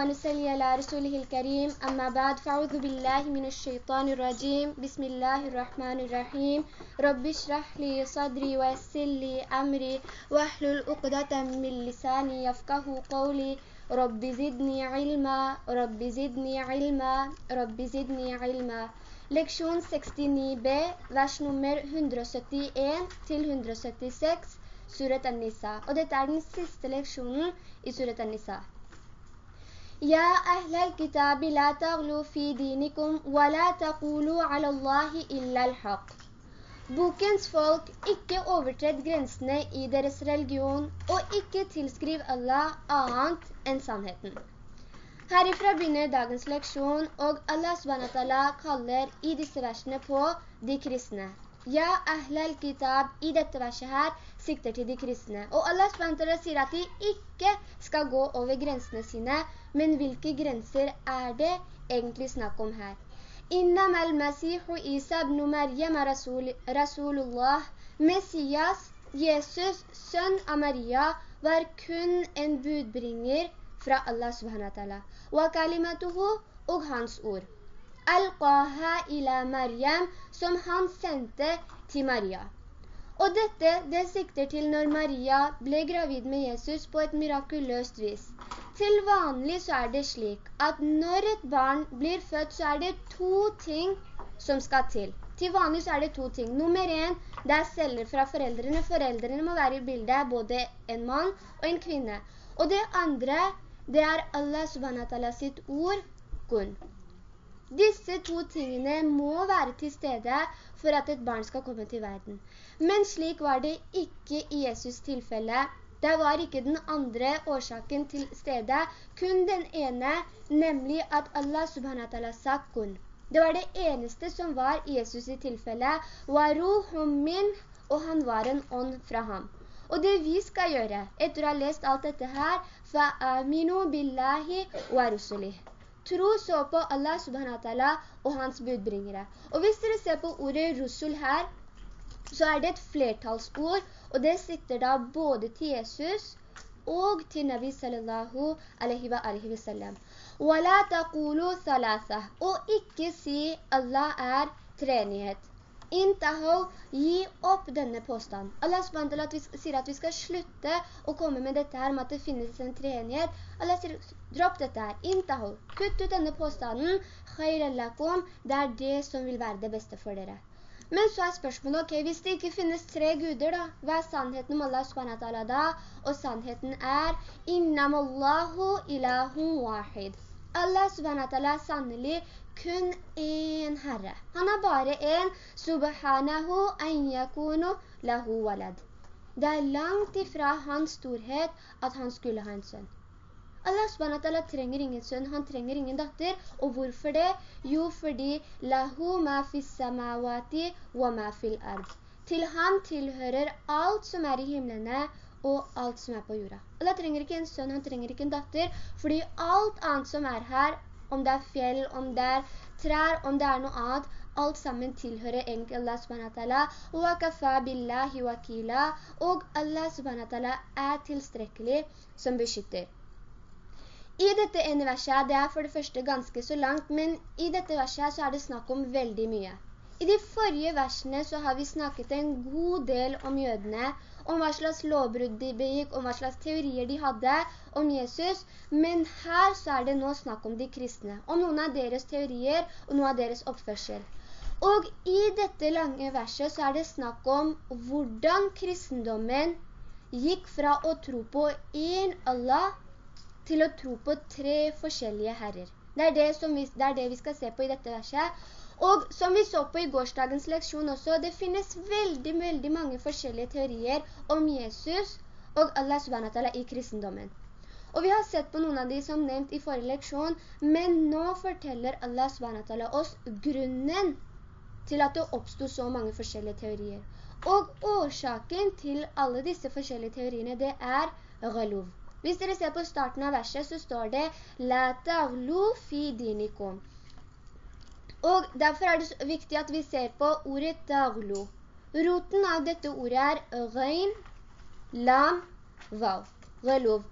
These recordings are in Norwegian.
ونسلي على رسوله الكريم. أما بعد فأعوذ بالله من الشيطان الرجيم. بسم الله الرحمن الرحيم. رب اشرح لي صدري ويسر لي أمري. واحلل عقدة من لساني يفقه قولي. رب زدني علما. رب زدني علما. رب زدني علما. Leksjon 69b, vers nummer 171 til 176, Surat An-Nisa. Og dette er den siste. يا أهل الكتاب لا تغلوا في دينكم ولا تقولوا على الله إلا الحق Bokens folk, ikke overtredd grensene i deres religion, og ikke tilskriv Allah annet enn sannheten. Herifra begynner dagens leksjon, og Allah SWT kaller i disse versene på de kristne. Ja, ahlal kitab, i dette verset her, sikter til de kristne. Og Allah SWT sier at de ikke skal gå over grensene sine, men hvilke grenser er det egentlig snakk om her? Innam al-Masihu Isa ibn Maryam Rasul, Rasulullah, Messias, Jesus, sønn av Maria, var kun en budbringer fra Allah subhanahu wa kalimatuhu og hans ord. Al-Qaha ila Maryam, som han sendte til Maria. Og dette, det sikter til når Maria ble gravid med Jesus på et mirakuløst vis. Til vanlig så er det slik at når et barn blir født, så er det to ting som skal til. Til vanlig så er det to ting. Nummer en, det er celler fra foreldrene. Foreldrene må være i bildet, både en mann og en kvinne. Og det andre, det er Allah subhanahu sitt ord, kun. Disse to tingene må være til stede for at et barn skal komme til verden. Men slik var det ikke i Jesus tilfelle. Det var ikke den andre årsaken til stede, kun den ene, nemlig at Allah subhanahu wa ta'ala sa kun. Det var det eneste som var i Jesus i tilfelle, «Waruhum min», og han var en ånd fra ham. Og det vi skal gjøre, etter å ha lest alt dette her, «Fa'aminu billahi wa rusulih». Tro så på Allah subhanahu wa ta'ala og hans budbringere. Og hvis dere ser på ordet «rusul» her, så er det et flertalsord, og det sitter da både til Jesus og til Nabi sallallahu alaihi wa alaihi wa sallam. وَلَا تَقُولُوا ثَلَاثَةً Og ikke si Allah er treenighet. Intaho, gi opp denne påstanden. Allah SWT sier at vi skal slutte å komme med dette her, med at det finnes en treenighet. Allah sier, dropp dette her. Intaho, kutt ut denne påstanden. Khairallakum, det er det som vil være det beste for dere. Men så er spørsmålet, ok, hvis det ikke finnes tre guder da, hva er sannheten om Allah SWT da? Og sannheten er, innam Allahu ilahun wahid. Allah SWT er sannelig kun en herre. Han er bare en, subhanahu an yakunu lahu walad. Det er langt ifra hans storhet at han skulle ha en sønn. Allah SWT trenger ingen sønn, han trenger ingen datter. Og hvorfor det? Jo, fordi lahu ma fis samawati wa ma fil ard. Til han tilhører alt som er i himmelene og alt som er på jorda. Allah trenger ikke en sønn, han trenger ikke en datter, fordi alt annet som er her, om det er fjell, om det er trær, om det er noe annet, alt sammen tilhører egentlig Allah subhanahu wa ta'ala, og Allah subhanahu wa ta'ala er tilstrekkelig som beskytter. I dette ene verset, det er for det første ganske så langt, men i dette verset så er det snakk om veldig mye. I de forrige versene så har vi snakket en god del om jødene, om hva slags lovbrudd de begikk, om hva slags teorier de hadde om Jesus, men her så er det nå snakk om de kristne, om noen av deres teorier og noen av deres oppførsel. Og i dette lange verset så er det snakk om hvordan kristendommen gikk fra å tro på en Allah til å tro på tre forskjellige herrer. Det er det, vi, det er det vi skal se på i dette verset. Og som vi så på i gårsdagens leksjon også, det finnes veldig, veldig mange forskjellige teorier om Jesus og Allah subhanahu i kristendommen. Og vi har sett på noen av de som nevnt i forrige leksjon, men nå forteller Allah subhanahu oss grunnen til at det oppstod så mange forskjellige teorier. Og årsaken til alle disse forskjellige teoriene, det er ghalov. Hvis dere ser på starten av verset, så står det «La taglu fi dinikum». Og derfor er det viktig at vi ser på ordet «taglu». Roten av dette ordet er rein, lam, vav, relov.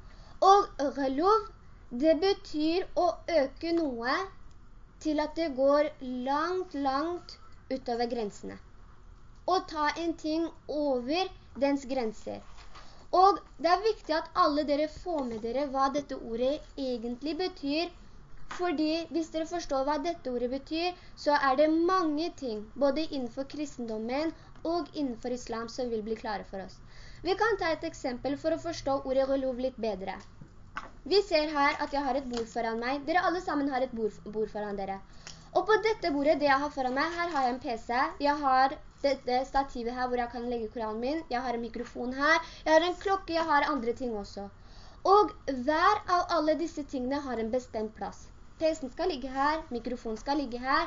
Og relov, det betyr å øke noe til at det går langt, langt utover grensene. Å ta en ting over dens grenser. Og det er viktig at alle dere får med dere hva dette ordet egentlig betyr, fordi hvis dere forstår hva dette ordet betyr, så er det mange ting, både innenfor kristendommen og innenfor islam, som vil bli klare for oss. Vi kan ta et eksempel for å forstå ordet gulov litt bedre. Vi ser her at jeg har et bord foran meg. Dere alle sammen har et bord, bord foran dere. Og på dette bordet, det jeg har foran meg, her har jeg en PC. Jeg har dette stativet her hvor jeg kan legge koranen min. Jeg har en mikrofon her. Jeg har en klokke, jeg har andre ting også. Og hver av alle disse tingene har en bestemt plass. PC-en skal ligge her, mikrofonen skal ligge her.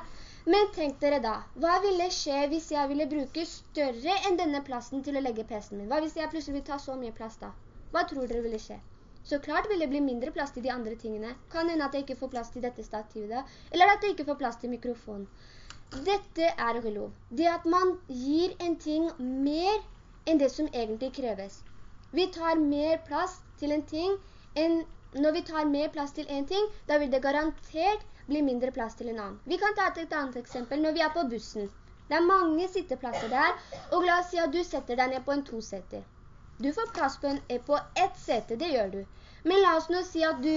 Men tenk dere da, hva ville skje hvis jeg ville bruke større enn denne plassen til å legge PC-en min? Hva hvis jeg plutselig vil ta så mye plass da? Hva tror dere ville skje? Så klart vil det bli mindre plass til de andre tingene. Kan hende at jeg ikke får plass til dette stativet eller at jeg ikke får plass til mikrofonen. Dette er relov. Det at man gir en ting mer enn det som egentlig kreves. Vi tar mer plass til en ting enn når vi tar mer plass til en ting, da vil det garantert bli mindre plass til en annen. Vi kan ta et annet eksempel når vi er på bussen. Det er mange sitteplasser der, og la oss si at du setter deg ned på en to-seter. Du får plass på, en, e-på ett sete, det gjør du. Men la oss nå si at du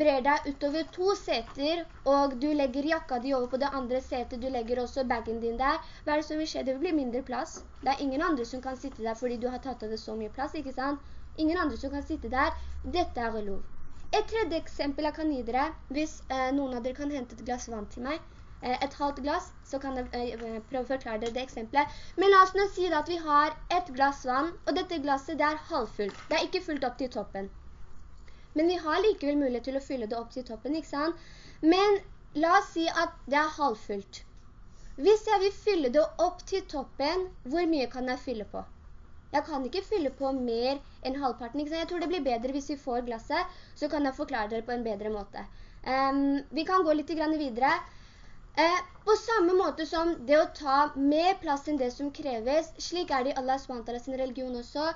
brer deg utover to seter, og du legger jakka di over på det andre setet, du legger også baggen din der. Hva er det som vil skje? Det vil bli mindre plass. Det er ingen andre som kan sitte der fordi du har tatt av det så mye plass, ikke sant? Ingen andre som kan sitte der. Dette er lov. Et tredje eksempel jeg kan gi dere, hvis eh, noen av dere kan hente et glass vann til meg, et halvt glass, så kan jeg eh, prøve å forklare dere det eksempelet. Men la oss nå si at vi har et glass vann, og dette glasset det er halvfullt. Det er ikke fullt opp til toppen. Men vi har likevel mulighet til å fylle det opp til toppen, ikke sant? Men la oss si at det er halvfullt. Hvis jeg vil fylle det opp til toppen, hvor mye kan jeg fylle på? Jeg kan ikke fylle på mer enn halvparten. ikke sant? Jeg tror det blir bedre hvis vi får glasset, så kan jeg forklare dere på en bedre måte. Um, vi kan gå litt videre. Uh, på samme måte som det å ta mer plass enn det som kreves, slik er det i Allah SWT sin religion også.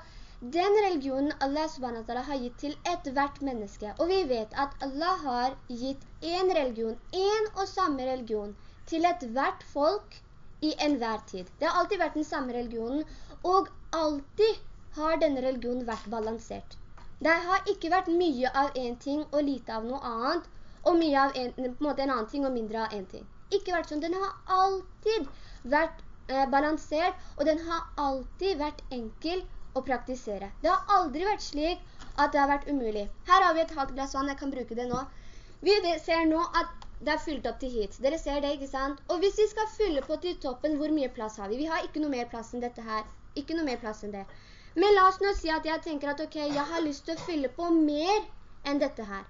Den religionen Allah SWT har gitt til et hvert menneske. Og vi vet at Allah har gitt en religion, en og samme religion, til et hvert folk i enhver tid. Det har alltid vært den samme religionen, og alltid har denne religionen vært balansert. Det har ikke vært mye av en ting og lite av noe annet, og mye av en, en annen ting og mindre av en ting. Ikke vært sånn. Den har alltid vært eh, balansert, og den har alltid vært enkel å praktisere. Det har aldri vært slik at det har vært umulig. Her har vi et halvt glass vann, jeg kan bruke det nå. Vi ser nå at det er fylt opp til hit. Dere ser det, ikke sant? Og hvis vi skal fylle på til toppen, hvor mye plass har vi? Vi har ikke noe mer plass enn dette her. Ikke noe mer plass enn det. Men la oss nå si at jeg tenker at ok, jeg har lyst til å fylle på mer enn dette her.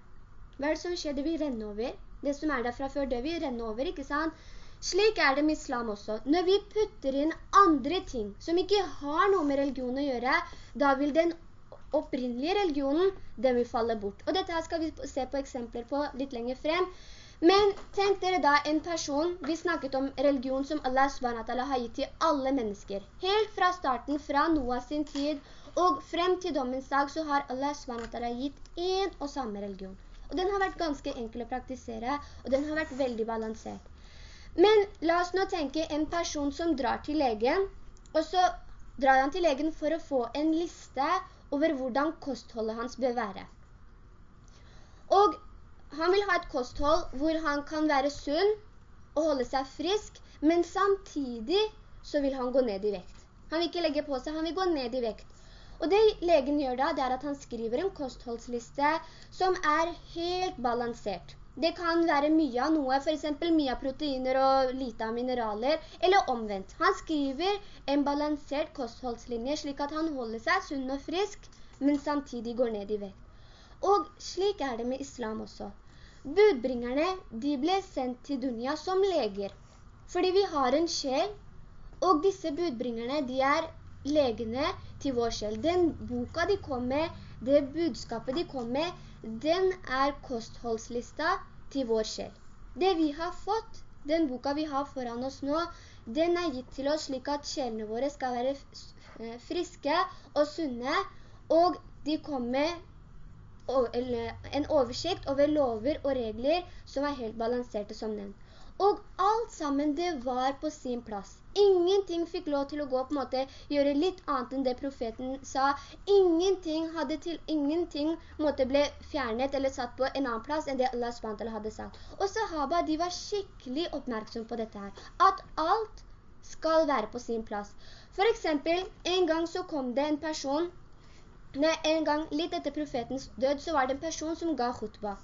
Hva er det som skjer? Det vil renne over. Det som er der fra før, det vil renne over, ikke sant? Slik er det med islam også. Når vi putter inn andre ting som ikke har noe med religion å gjøre, da vil den opprinnelige religionen, den vil falle bort. Og dette her skal vi se på eksempler på litt lenger frem. Men tenk dere da en person, vi snakket om religion som Allah SWT har gitt til alle mennesker. Helt fra starten, fra Noah sin tid, og frem til dommens dag, så har Allah SWT gitt en og samme religion. Og den har vært ganske enkel å praktisere, og den har vært veldig balansert. Men la oss nå tenke en person som drar til legen, og så drar han til legen for å få en liste over hvordan kostholdet hans bør være. Og han vil ha et kosthold hvor han kan være sunn og holde seg frisk, men samtidig så vil han gå ned i vekt. Han vil ikke legge på seg, han vil gå ned i vekt. Og det legen gjør da, det er at han skriver en kostholdsliste som er helt balansert. Det kan være mye av noe, for eksempel mye av proteiner og lite av mineraler, eller omvendt. Han skriver en balansert kostholdslinje slik at han holder seg sunn og frisk, men samtidig går ned i vekt. Og slik er det med islam også. Budbringerne, de ble sendt til Dunja som leger, fordi vi har en sjel, og disse budbringerne, de er legene til vår sjel. Den boka de kom med, det budskapet de kom med, den er kostholdslista til vår sjel. Det vi har fått, den boka vi har foran oss nå, den er gitt til oss slik at sjelene våre skal være friske og sunne, og de kommer en oversikt over lover og regler som er helt balanserte som nevnt. Og alt sammen, det var på sin plass. Ingenting fikk lov til å gå på en måte, gjøre litt annet enn det profeten sa. Ingenting, hadde til, ingenting måtte ble fjernet eller satt på en annen plass enn det Allah SWT hadde sagt. Og sahaba, de var skikkelig oppmerksom på dette her. At alt skal være på sin plass. For eksempel, en gang så kom det en person, nei, en gang litt etter profetens død, så var det en person som ga khutbah.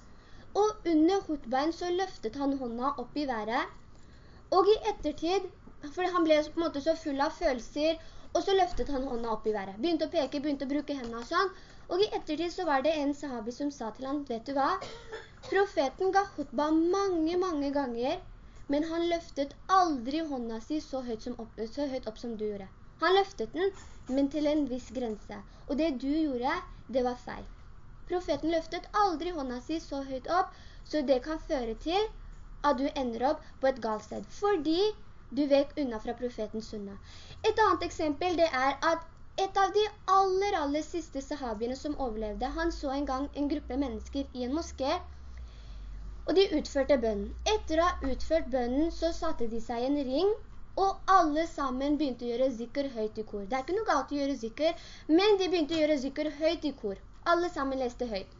Og under hotbein så løftet han hånda opp i været. Og i ettertid, for han ble på en måte så full av følelser, og så løftet han hånda opp i været. Begynte å peke, begynte å bruke hendene og sånn. Og i ettertid så var det en sahabi som sa til han, vet du hva? Profeten ga hutba mange, mange ganger, men han løftet aldri hånda si så høyt, opp, så høyt opp som du gjorde. Han løftet den, men til en viss grense. Og det du gjorde, det var feil. Profeten løftet aldri hånda si så høyt opp, så det kan føre til at du ender opp på et galt sted, fordi du vek unna fra profetens sunna. Et annet eksempel det er at et av de aller, aller siste sahabiene som overlevde, han så en gang en gruppe mennesker i en moské, og de utførte bønnen. Etter å ha utført bønnen, så satte de seg i en ring, og alle sammen begynte å gjøre zikker høyt i kor. Det er ikke noe galt å gjøre zikker, men de begynte å gjøre zikker høyt i kor. Alle sammen leste høyt.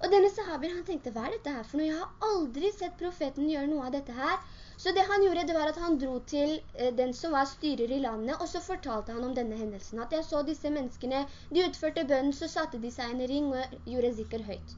Og denne sahabien, han tenkte, hva er dette her for noe? Jeg har aldri sett profeten gjøre noe av dette her. Så det han gjorde, det var at han dro til eh, den som var styrer i landet, og så fortalte han om denne hendelsen. At jeg så disse menneskene, de utførte bønnen, så satte de seg en ring og gjorde sikker høyt.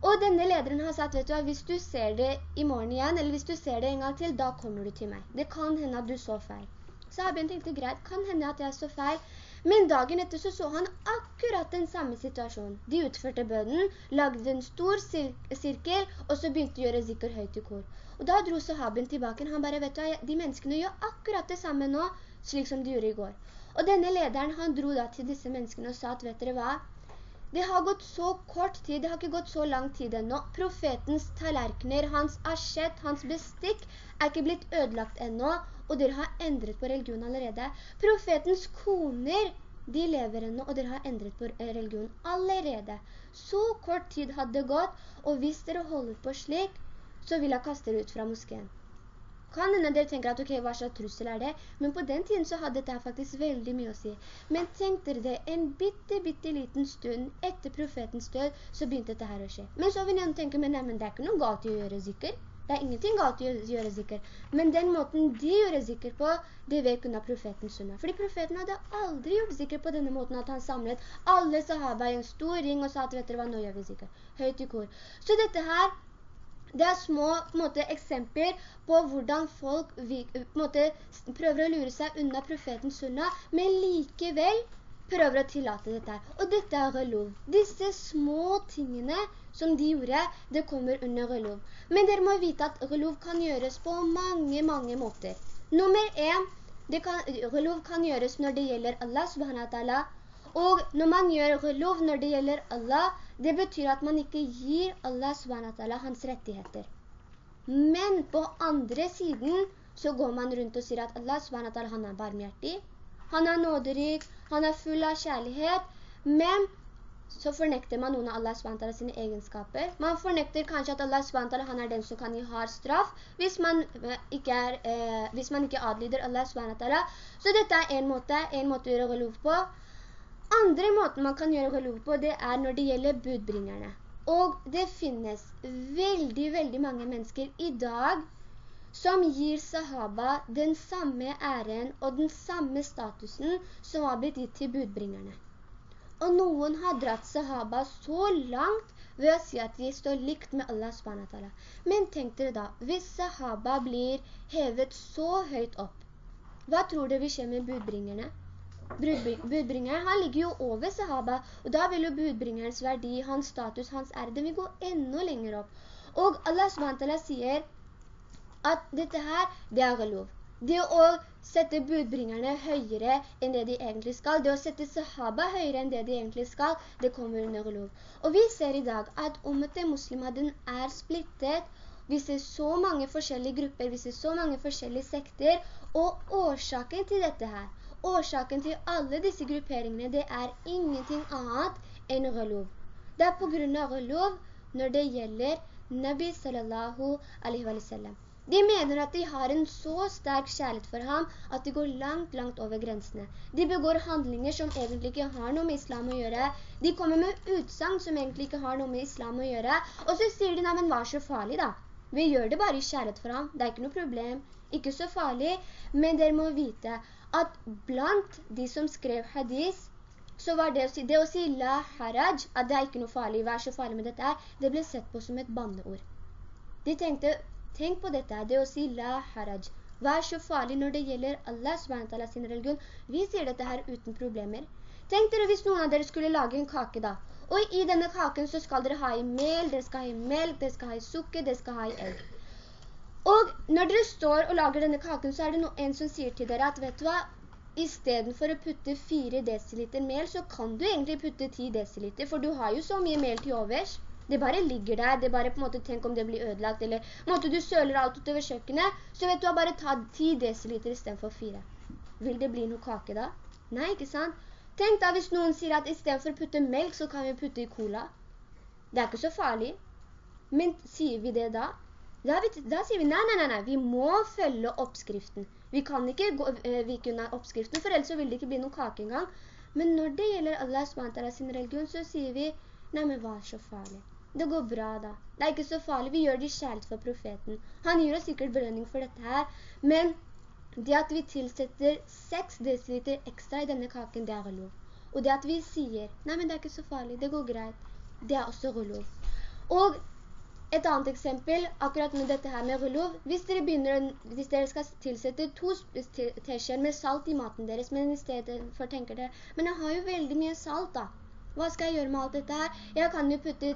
Og denne lederen har sagt, vet du hva, hvis du ser det i morgen igjen, eller hvis du ser det en gang til, da kommer du til meg. Det kan hende at du så feil. Sahabien tenkte, greit, kan hende at jeg så feil, men dagen etter så så han akkurat den samme situasjonen. De utførte bønnen, lagde en stor sirkel, og så begynte å gjøre zikker høyt i kor. Og da dro sahaben tilbake. Han bare, vet du, de menneskene gjør akkurat det samme nå, slik som de gjorde i går. Og denne lederen, han dro da til disse menneskene og sa at, vet dere hva? Det har gått så kort tid, det har ikke gått så lang tid ennå. Profetens tallerkener, hans asjet, hans bestikk er ikke blitt ødelagt ennå, og dere har endret på religion allerede. Profetens koner, de lever ennå, og dere har endret på religion allerede. Så kort tid hadde gått, og hvis dere holder på slik, så vil jeg kaste dere ut fra moskeen. Kan hende dere tenker at, ok, hva slags trussel er det? Men på den tiden så hadde dette faktisk veldig mye å si. Men tenk dere det, en bitte, bitte liten stund etter profetens død, så begynte dette her å skje. Men så vil jeg tenke, men, nei, men det er ikke noe galt i å gjøre zikker. Det er ingenting galt å gjøre zikker. Men den måten de gjør zikker på, det vet kun av profeten sunna. Fordi profeten hadde aldri gjort zikker på denne måten at han samlet alle sahaba i en stor ring og sa at vet dere hva, nå gjør vi zikker. Høyt i kor. Så dette her, det er små måte, eksempler på hvordan folk vi, måte, prøver å lure seg unna profeten sunna, men likevel prøver å tillate dette her. Og dette er relov. Disse små tingene som de gjorde, det kommer under relov. Men dere må vite at relov kan gjøres på mange, mange måter. Nummer en, kan, relov kan gjøres når det gjelder Allah subhanahu wa ta'ala. Og når man gjør relov når det gjelder Allah, det betyr at man ikke gir Allah SWT hans rettigheter. Men på andre siden så går man rundt og sier at Allah SWT han er barmhjertig, han er nåderik, han er full av kjærlighet, men så fornekter man noen av Allah SWT sine egenskaper. Man fornekter kanskje at Allah SWT han er den som kan gi hard straff, hvis man eh, ikke, er, eh, hvis man ikke adlyder Allah SWT. Så dette er en måte, en måte å gjøre relov på. Andre måten man kan gjøre relov på, det er når det gjelder budbringerne. Og det finnes veldig, veldig mange mennesker i dag som gir sahaba den samme æren og den samme statusen som har blitt gitt til budbringerne. Og noen har dratt sahaba så langt ved å si at de står likt med Allah SWT. Men tenk dere da, hvis sahaba blir hevet så høyt opp, hva tror dere vil skje med budbringerne? Budbringeren, han ligger jo over sahaba, og da vil jo budbringerens verdi, hans status, hans ære, den vil gå enda lenger opp. Og Allah SWT sier at dette her, det er lov. Det å sette budbringerne høyere enn det de egentlig skal, det å sette sahaba høyere enn det de egentlig skal, det kommer under lov. Og vi ser i dag at ummet muslimaden er splittet, vi ser så mange forskjellige grupper, vi ser så mange forskjellige sekter, og årsaken til dette her, årsaken til alle disse grupperingene, det er ingenting annet enn relov. Det er på grunn av lov når det gjelder Nabi sallallahu alaihi wa sallam. De mener at de har en så sterk kjærlighet for ham at de går langt, langt over grensene. De begår handlinger som egentlig ikke har noe med islam å gjøre. De kommer med utsang som egentlig ikke har noe med islam å gjøre. Og så sier de, nei, men hva er så farlig da? Vi gjør det bare i kjærlighet for ham. Det er ikke noe problem. Ikke så farlig. Men dere må vite at blant de som skrev hadis, så var det å si, det å si la haraj, at det er ikke noe farlig, vær så farlig med dette her, det ble sett på som et banneord. De tenkte, Tenk på dette, her, det å si la haraj. Er så farlig når det gjelder Allah SWT sin religion? Vi sier dette her uten problemer. Tenk dere hvis noen av dere skulle lage en kake da. Og i denne kaken så skal dere ha i mel, dere skal ha i melk, dere skal ha i sukker, dere skal ha i egg. Og når dere står og lager denne kaken, så er det en som sier til dere at, vet du hva, i stedet for å putte 4 dl mel, så kan du egentlig putte 10 dl, for du har jo så mye mel til overs. Det bare ligger der, det bare på en måte tenk om det blir ødelagt, eller på en måte du søler alt utover kjøkkenet, så vet du hva, bare ta 10 dl i stedet for 4. Vil det bli noe kake da? Nei, ikke sant? Tenk da hvis noen sier at i stedet for å putte melk, så kan vi putte i cola. Det er ikke så farlig. Men sier vi det da? Da, vi, da sier vi, nei, nei, nei, nei, vi må følge oppskriften. Vi kan ikke gå, eh, vike unna oppskriften, for ellers vil det ikke bli noen kake engang. Men når det gjelder Allah SWT sin religion, så sier vi, nei, men hva er så farlig? Det går bra da. Det er ikke så farlig. Vi gjør det kjærlighet for profeten. Han gir oss sikkert belønning for dette her. Men det at vi tilsetter 6 dl ekstra i denne kaken, det er lov. Og det at vi sier, nei, men det er ikke så farlig, det går greit, det er også lov. Og et annet eksempel, akkurat med dette her med rullov, hvis dere, begynner, hvis dere skal tilsette to teskjer med salt i maten deres, men i stedet for tenker dere, men jeg har jo veldig mye salt da. Hva skal jeg gjøre med alt dette her? Jeg kan jo putte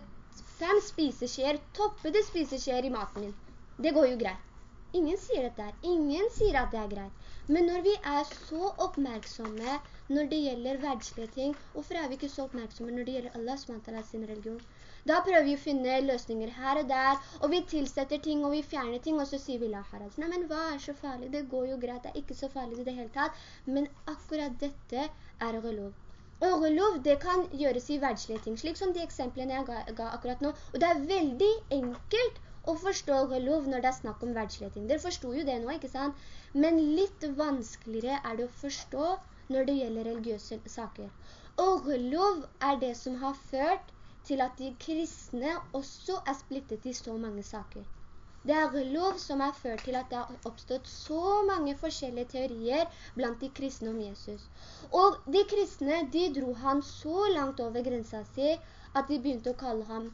fem spiseskjer, toppede spiseskjer i maten min. Det går jo greit. Ingen sier dette her. Ingen sier at det er greit. Men når vi er så oppmerksomme når det gjelder verdslige ting, hvorfor er vi ikke så oppmerksomme når det gjelder Allah SWT sin religion? Da prøver vi å finne løsninger her og der, og vi tilsetter ting, og vi fjerner ting, og så sier vi la haraj. Nei, men hva er så farlig? Det går jo greit, det er ikke så farlig i det hele tatt. Men akkurat dette er relov. Orlov, det kan gjøres i verdslige ting, slik som de eksemplene jeg ga, ga, akkurat nå. Og det er veldig enkelt å forstå orlov når det er snakk om verdslige ting. Dere forstod jo det nå, ikke sant? Men litt vanskeligere er det å forstå når det gjelder religiøse saker. Og Orlov er det som har ført til at de kristne også er splittet i så mange saker. Det er lov som har ført til at det har oppstått så mange forskjellige teorier blant de kristne om Jesus. Og de kristne, de dro han så langt over grensa si at de begynte å kalle ham,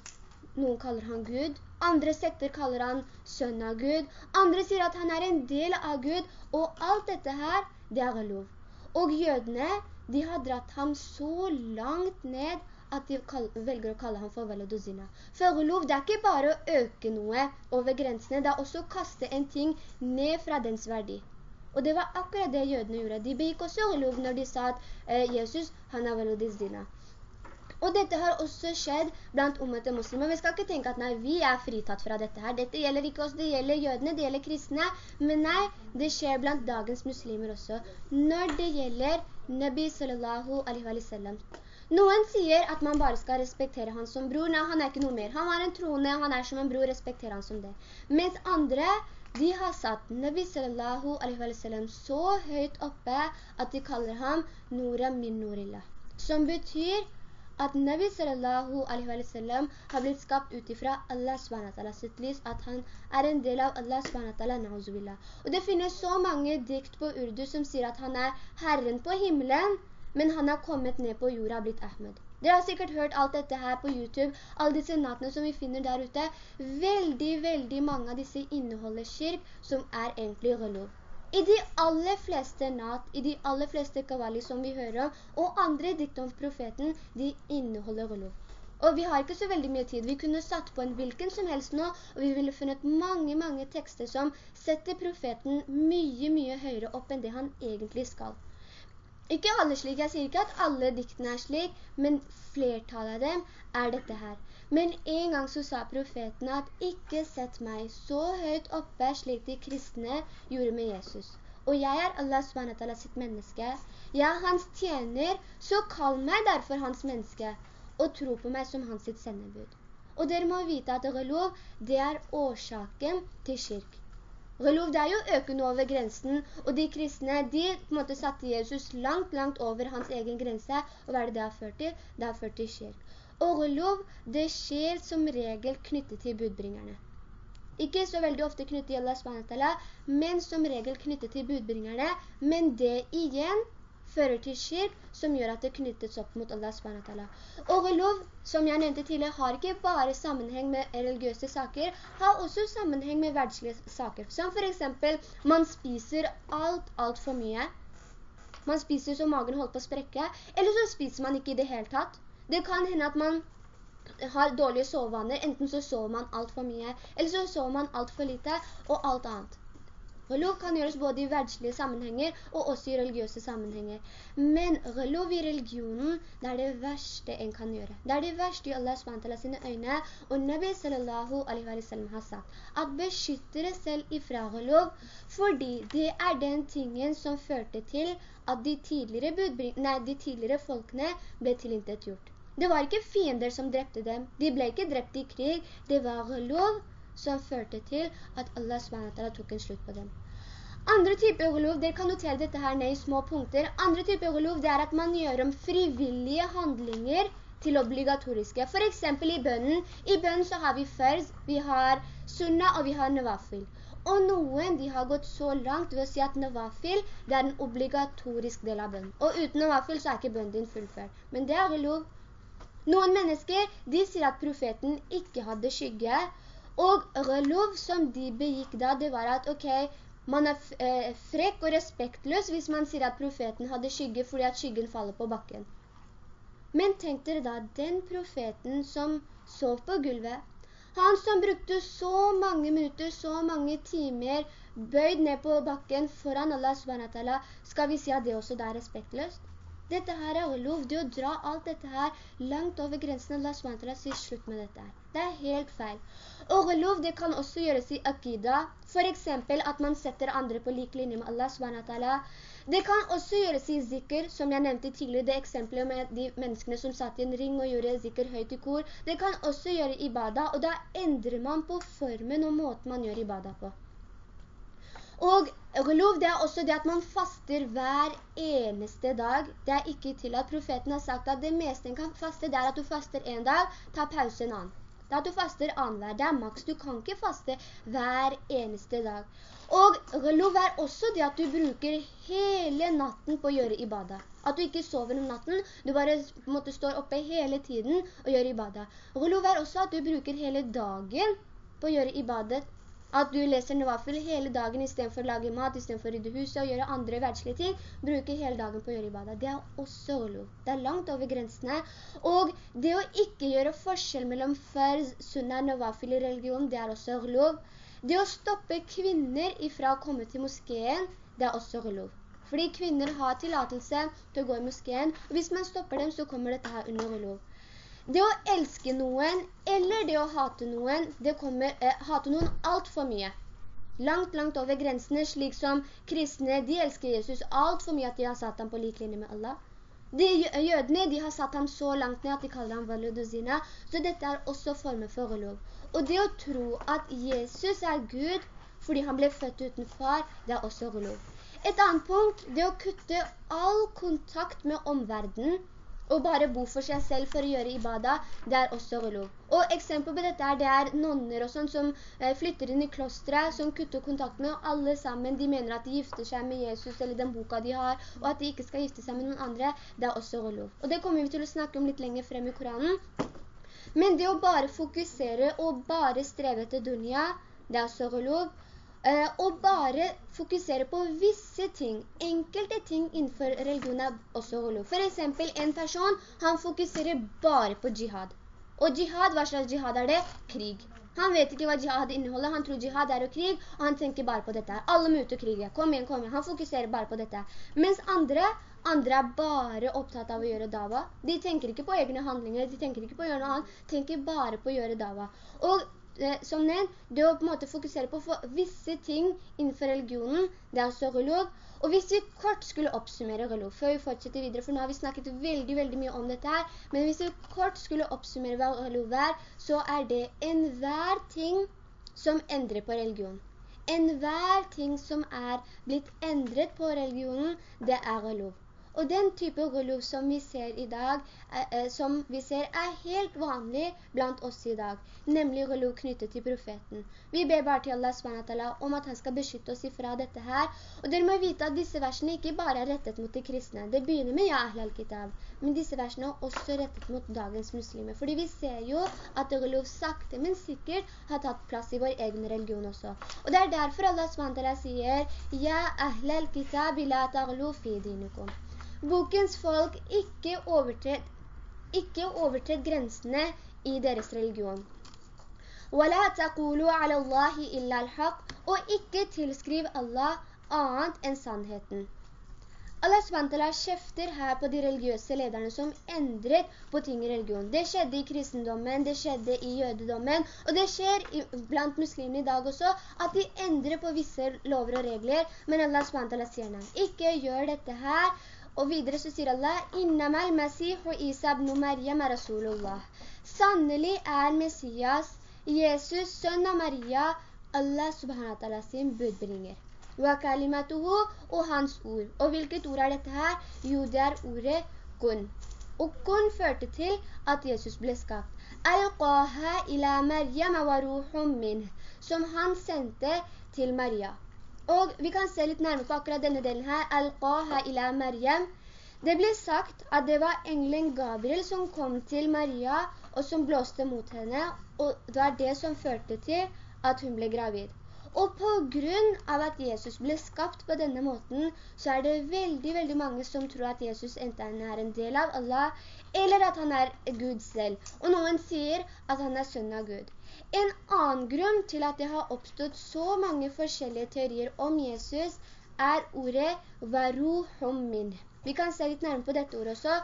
noen kaller han Gud, andre sekter kaller han sønn av Gud, andre sier at han er en del av Gud, og alt dette her, det er lov. Og jødene, de har dratt ham så langt ned at de velger å kalle ham for veledozina. Førelov, det er ikke bare å øke noe over grensene, det er også å kaste en ting ned fra dens verdi. Og det var akkurat det jødene gjorde. De begikk også relov når de sa at eh, Jesus, han er veledozina. Og dette har også skjedd blant omvete muslimer. Vi skal ikke tenke at nei, vi er fritatt fra dette her. Dette gjelder ikke oss, det gjelder jødene, det gjelder kristne. Men nei, det skjer blant dagens muslimer også. Når det gjelder Nabi sallallahu alaihi wa sallam. Noen sier at man bare skal respektere han som bror. Nei, han er ikke noe mer. Han var en troende, han er som en bror, Respekterer han som det. Mens andre, de har satt Nabi sallallahu alaihi wa sallam så høyt oppe at de kaller ham Nura min Nurillah. Som betyr at Nabi sallallahu alaihi wa sallam har blitt skapt utifra Allah SWT sitt lys, at han er en del av Allah na'uzubillah. Og det finnes så mange dikt på urdu som sier at han er herren på himmelen, men han har kommet ned på jorda og blitt Ahmed. Dere har sikkert hørt alt dette her på YouTube, alle disse natene som vi finner der ute. Veldig, veldig mange av disse inneholder kirk som er egentlig relov. I de aller fleste nat, i de aller fleste kavali som vi hører om, og andre dikt om profeten, de inneholder relov. Og vi har ikke så veldig mye tid. Vi kunne satt på en hvilken som helst nå, og vi ville funnet mange, mange tekster som setter profeten mye, mye høyere opp enn det han egentlig skal. Ikke alle slik, jeg sier ikke at alle diktene er slik, men flertallet av dem er dette her. Men en gang så sa profeten at ikke sett meg så høyt oppe slik de kristne gjorde med Jesus. Og jeg er Allah SWT sitt menneske. Jeg er hans tjener, så kall meg derfor hans menneske. og tro på meg som hans sitt sendebud. Og dere må vite at relov, det er årsaken til kirk. Relov, det er jo økende over grensen, og de kristne, de på en måte satte Jesus langt, langt over hans egen grense, og hva er det det har ført til? Det har ført til kirk. Og relov, det skjer som regel knyttet til budbringerne. Ikke så veldig ofte knyttet til Allah men som regel knyttet til budbringerne, men det igjen fører til skirk som gjør at det knyttes opp mot Allah SWT. Og lov, som jeg nevnte tidligere, har ikke bare sammenheng med religiøse saker, har også sammenheng med verdslige saker. Som for eksempel, man spiser alt, alt for mye. Man spiser så magen holder på å sprekke, eller så spiser man ikke i det hele tatt. Det kan hende at man har dårlige sovevaner, enten så sover man alt for mye, eller så sover man alt for lite, og alt annet. Relov kan gjøres både i verdslige sammenhenger og også i religiøse sammenhenger. Men relov i religionen, det er det verste en kan gjøre. Det er det verste i Allah SWT sine øyne. Og Nabi sallallahu alaihi wa sallam har sagt at beskyttere selv ifra relov, fordi det er den tingen som førte til at de tidligere, nei, de tidligere folkene ble tilintet gjort. Det var ikke fiender som drepte dem. De ble ikke drept i krig. Det var lov som førte til at Allah SWT tok en slutt på dem. Andre typer ulov, dere kan notere dette her ned i små punkter. Andre typer ulov, det er at man gjør om frivillige handlinger til obligatoriske. For eksempel i bønnen. I bønnen så har vi først, vi har sunna og vi har nevafil. Og noen, de har gått så langt ved å si at nevafil, det er en obligatorisk del av bønnen. Og uten nevafil så er ikke bønnen din fullført. Men det er ulov. Noen mennesker, de sier at profeten ikke hadde skygge, og relov som de begikk da, det var at, ok, man er eh, frekk og respektløs hvis man sier at profeten hadde skygge fordi at skyggen faller på bakken. Men tenk dere da, den profeten som sov på gulvet, han som brukte så mange minutter, så mange timer, bøyd ned på bakken foran Allah subhanahu skal vi si at det også er respektløst? Dette her er lov, det å dra alt dette her langt over grensen Allah SWT sier slutt med dette her. Det er helt feil. Og lov, det kan også gjøres i akida. For eksempel at man setter andre på lik linje med Allah SWT. Det kan også gjøres i zikr, som jeg nevnte tidligere, det eksempelet med de menneskene som satt i en ring og gjorde zikr høyt i kor. Det kan også gjøre i bada, og da endrer man på formen og måten man gjør i bada på. Og relov, det er også det at man faster hver eneste dag. Det er ikke til at profeten har sagt at det meste en kan faste, det er at du faster en dag, ta pause en annen. Det er at du faster annenhver. Det er maks. Du kan ikke faste hver eneste dag. Og relov er også det at du bruker hele natten på å gjøre ibada. At du ikke sover om natten, du bare måtte stå oppe hele tiden og gjøre ibada. Relov er også at du bruker hele dagen på å gjøre ibadet at du leser Nawafil hele dagen i stedet for å lage mat, i stedet for å rydde huset og gjøre andre verdslige ting, bruker hele dagen på å gjøre ibadah. Det er også lov. Det er langt over grensene. Og det å ikke gjøre forskjell mellom farz, sunna, Nawafil i religion, det er også lov. Det å stoppe kvinner ifra å komme til moskeen, det er også lov. Fordi kvinner har tillatelse til å gå i moskeen, og hvis man stopper dem, så kommer dette her under lov. Det å elske noen, eller det å hate noen, det kommer, eh, hate noen alt for mye. Langt, langt over grensene, slik som kristne, de elsker Jesus alt for mye at de har satt ham på liklinje med Allah. De jødene, de har satt ham så langt ned at de kaller ham valuduzina, så dette er også former for lov. Og det å tro at Jesus er Gud fordi han ble født uten far, det er også lov. Et annet punkt, det å kutte all kontakt med omverdenen, og bare bo for seg selv for å gjøre ibada, det er også gulov. Og eksempel på dette er, det er nonner og sånn som eh, flytter inn i klostret, som kutter kontaktene, og alle sammen, de mener at de gifter seg med Jesus eller den boka de har, og at de ikke skal gifte seg med noen andre, det er også gulov. Og det kommer vi til å snakke om litt lenger frem i Koranen. Men det å bare fokusere og bare streve etter dunya, det er også lov. Uh, og bare fokusere på visse ting, enkelte ting innenfor religion er også lov. For eksempel en person, han fokuserer bare på jihad. Og jihad, hva slags jihad er det? Krig. Han vet ikke hva jihad inneholder, han tror jihad er og krig, og han tenker bare på dette. Alle må ut og krige, kom igjen, kom igjen. Han fokuserer bare på dette. Mens andre, andre er bare opptatt av å gjøre dava. De tenker ikke på egne handlinger, de tenker ikke på å gjøre noe annet, tenker bare på å gjøre dava. Og eh, som ned, det å på en måte fokusere på visse ting innenfor religionen, det er også relov. Og hvis vi kort skulle oppsummere relov, før vi fortsetter videre, for nå har vi snakket veldig, veldig mye om dette her, men hvis vi kort skulle oppsummere hva relov er, så er det enhver ting som endrer på religionen. Enhver ting som er blitt endret på religionen, det er relov. Og den type guluf som vi ser i dag, eh, eh, som vi ser er helt vanlig blant oss i dag, nemlig guluf knyttet til profeten. Vi ber bare til Allah SWT om at han skal beskytte oss ifra dette her. Og dere må vite at disse versene ikke bare er rettet mot de kristne. Det begynner med Ja Ahl-Kitab, men disse versene er også rettet mot dagens muslimer. Fordi vi ser jo at guluf sakte, men sikkert har tatt plass i vår egen religion også. Og det er derfor Allah SWT sier Ja Ahl-Kitab la taglu fi dinikum bokens folk ikke overtred, ikke overtred grensene i deres religion. Og ikke tilskriv Allah annet enn sannheten. Allah SWT kjefter her på de religiøse lederne som endret på ting i religion. Det skjedde i kristendommen, det skjedde i jødedommen, og det skjer blant muslimer i dag også, at de endrer på visse lover og regler, men Allah SWT sier nei. Ikke gjør dette her, og videre så sier Allah, «Innamal Masih og Isa ibn Maryam Rasulullah». Sannelig er Messias, Jesus, sønn av Maria, Allah subhanahu wa ta'ala sin budbringer. Wa kalimatuhu og hans ord. Og hvilket ord er dette her? Jo, det er ordet kun. Og kun førte til at Jesus ble skapt. Alqaha ila Maryam wa ruhum min, som han sendte til Maria. Og vi kan se litt nærmere på akkurat denne delen her. Al-Qaha ila Maryam. Det ble sagt at det var engelen Gabriel som kom til Maria og som blåste mot henne. Og det var det som førte til at hun ble gravid. Og på grunn av at Jesus ble skapt på denne måten, så er det veldig, veldig mange som tror at Jesus enten er en del av Allah, eller at han er Gud selv. Og noen sier at han er sønn av Gud. En annen grunn til at det har oppstått så mange forskjellige teorier om Jesus er ordet «varuhum min». Vi kan se litt nærmere på dette ordet også.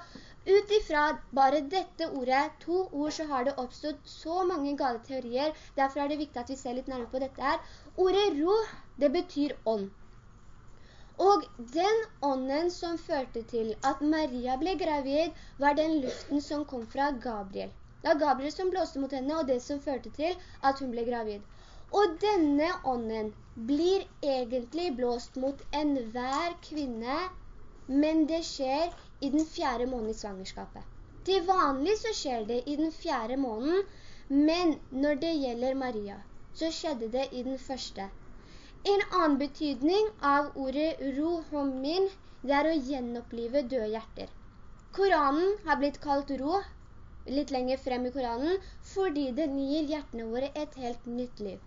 Utifra bare dette ordet, to ord, så har det oppstått så mange gale teorier. Derfor er det viktig at vi ser litt nærmere på dette her. Ordet ruh, det betyr ånd. Og den ånden som førte til at Maria ble gravid, var den luften som kom fra Gabriel. Det var Gabriel som blåste mot henne, og det som førte til at hun ble gravid. Og denne ånden blir egentlig blåst mot enhver kvinne, men det skjer i den fjerde måneden i svangerskapet. Til vanlig så skjer det i den fjerde måneden, men når det gjelder Maria, så skjedde det i den første. En annen betydning av ordet ruhum det er å gjenopplive døde hjerter. Koranen har blitt kalt ruh, litt lenger frem i Koranen, fordi den gir hjertene våre et helt nytt liv.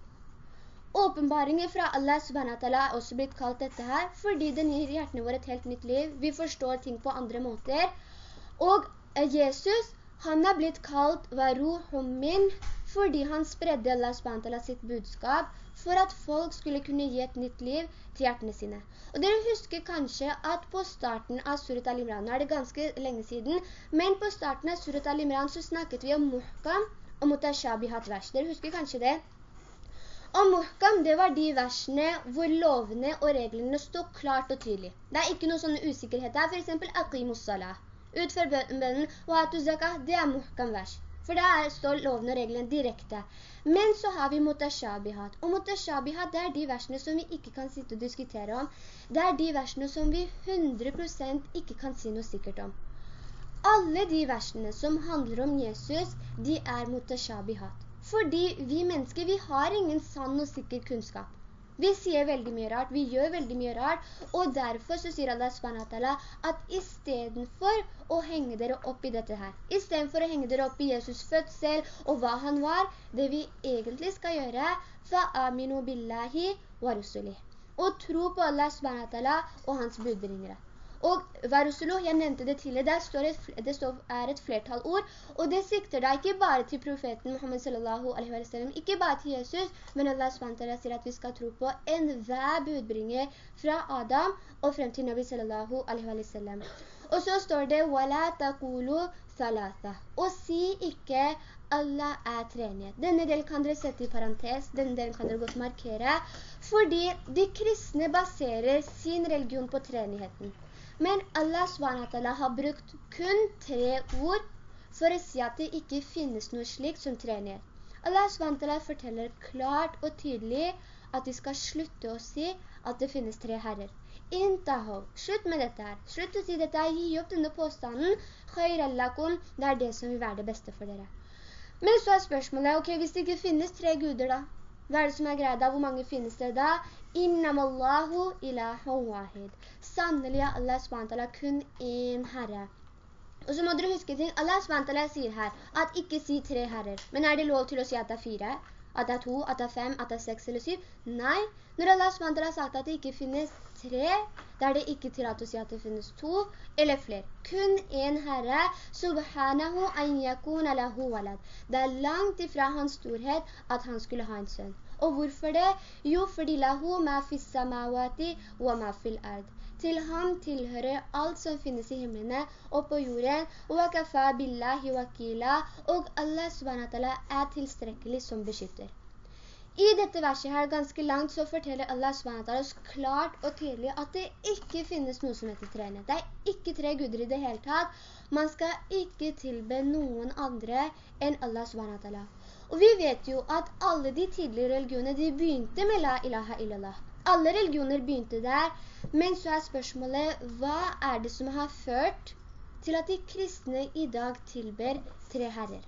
Åpenbaringer fra Allah subhanahu er også blitt kalt dette her, fordi den gir hjertene våre et helt nytt liv. Vi forstår ting på andre måter. Og eh, Jesus, han er blitt kalt Varuhum min, fordi han spredde Allah subhanahu sitt budskap, for at folk skulle kunne gi et nytt liv til hjertene sine. Og dere husker kanskje at på starten av Surat al-Imran, nå er det ganske lenge siden, men på starten av Surat al-Imran så snakket vi om muhkam og mutashabihat vers. Dere husker kanskje det? Og muhkam, det var de versene hvor lovene og reglene stod klart og tydelig. Det er ikke noe sånne usikkerhet der, for eksempel aqimus salah. Utfør bønnen, det er muhkam vers. For der står loven og reglene direkte. Men så har vi mutashabihat. Og mutashabihat, det er de versene som vi ikke kan sitte og diskutere om. Det er de versene som vi 100% ikke kan si noe sikkert om. Alle de versene som handler om Jesus, de er mutashabihat. Fordi vi mennesker, vi har ingen sann og sikker kunnskap. Vi sier veldig mye rart, vi gjør veldig mye rart, og derfor så sier Allah SWT at i stedet for å henge dere opp i dette her, i stedet for å henge dere opp i Jesus fødsel og hva han var, det vi egentlig skal gjøre, فَآمِنُوا بِاللَّهِ وَرُسُلِهِ og tro på Allah SWT og hans budbringere. Og varusulu, jeg nevnte det tidligere, der et, det står, er et flertall ord, og det sikter da ikke bare til profeten Muhammad sallallahu alaihi wa sallam, ikke bare til Jesus, men Allah SWT sier at vi skal tro på en hver budbringer fra Adam og frem til Nabi sallallahu alaihi wa sallam. Og så står det «Wala taqulu thalatha», og si ikke Allah er treenighet. Denne delen kan dere sette i parentes, denne delen kan dere godt markere, fordi de kristne baserer sin religion på treenigheten. Men Allah SWT har brukt kun tre ord for å si at det ikke finnes noe slikt som trener. Allah SWT forteller klart og tydelig at de skal slutte å si at det finnes tre herrer. Intahov, slutt med dette her. Slutt å si dette her, gi opp denne påstanden. Khairallakum, det er det som vil være det beste for dere. Men så er spørsmålet, ok, hvis det ikke finnes tre guder da, hva er det som er greia da? Hvor mange finnes det da? Innamallahu ilahu wahid. Sannelig er Allah SWT kun en herre. Og så må dere huske ting, Allah SWT sier her at ikke si tre herrer. Men er det lov til å si at det er fire? At det er to, at det er fem, at det er seks eller syv? Nei. Når Allah SWT har sagt at det ikke finnes tre, da er det ikke tillatt å si at det finnes to eller flere. Kun en herre, subhanahu an yakuna lahu walad. Det er langt ifra hans storhet at han skulle ha en sønn. Og hvorfor det? Jo, fordi lahu ma fis samawati wa ma fil ard. Til ham tilhører alt som finnes i himmelene og på jorden, og Allah subhanahu er tilstrekkelig som beskytter. I dette verset her, ganske langt, så forteller Allah SWT oss klart og tydelig at det ikke finnes noe som heter treene. Det er ikke tre guder i det hele tatt. Man skal ikke tilbe noen andre enn Allah SWT. Og vi vet jo at alle de tidligere religionene, de begynte med la ilaha illallah. Alle religioner begynte der, men så er spørsmålet, hva er det som har ført til at de kristne i dag tilber tre herrer?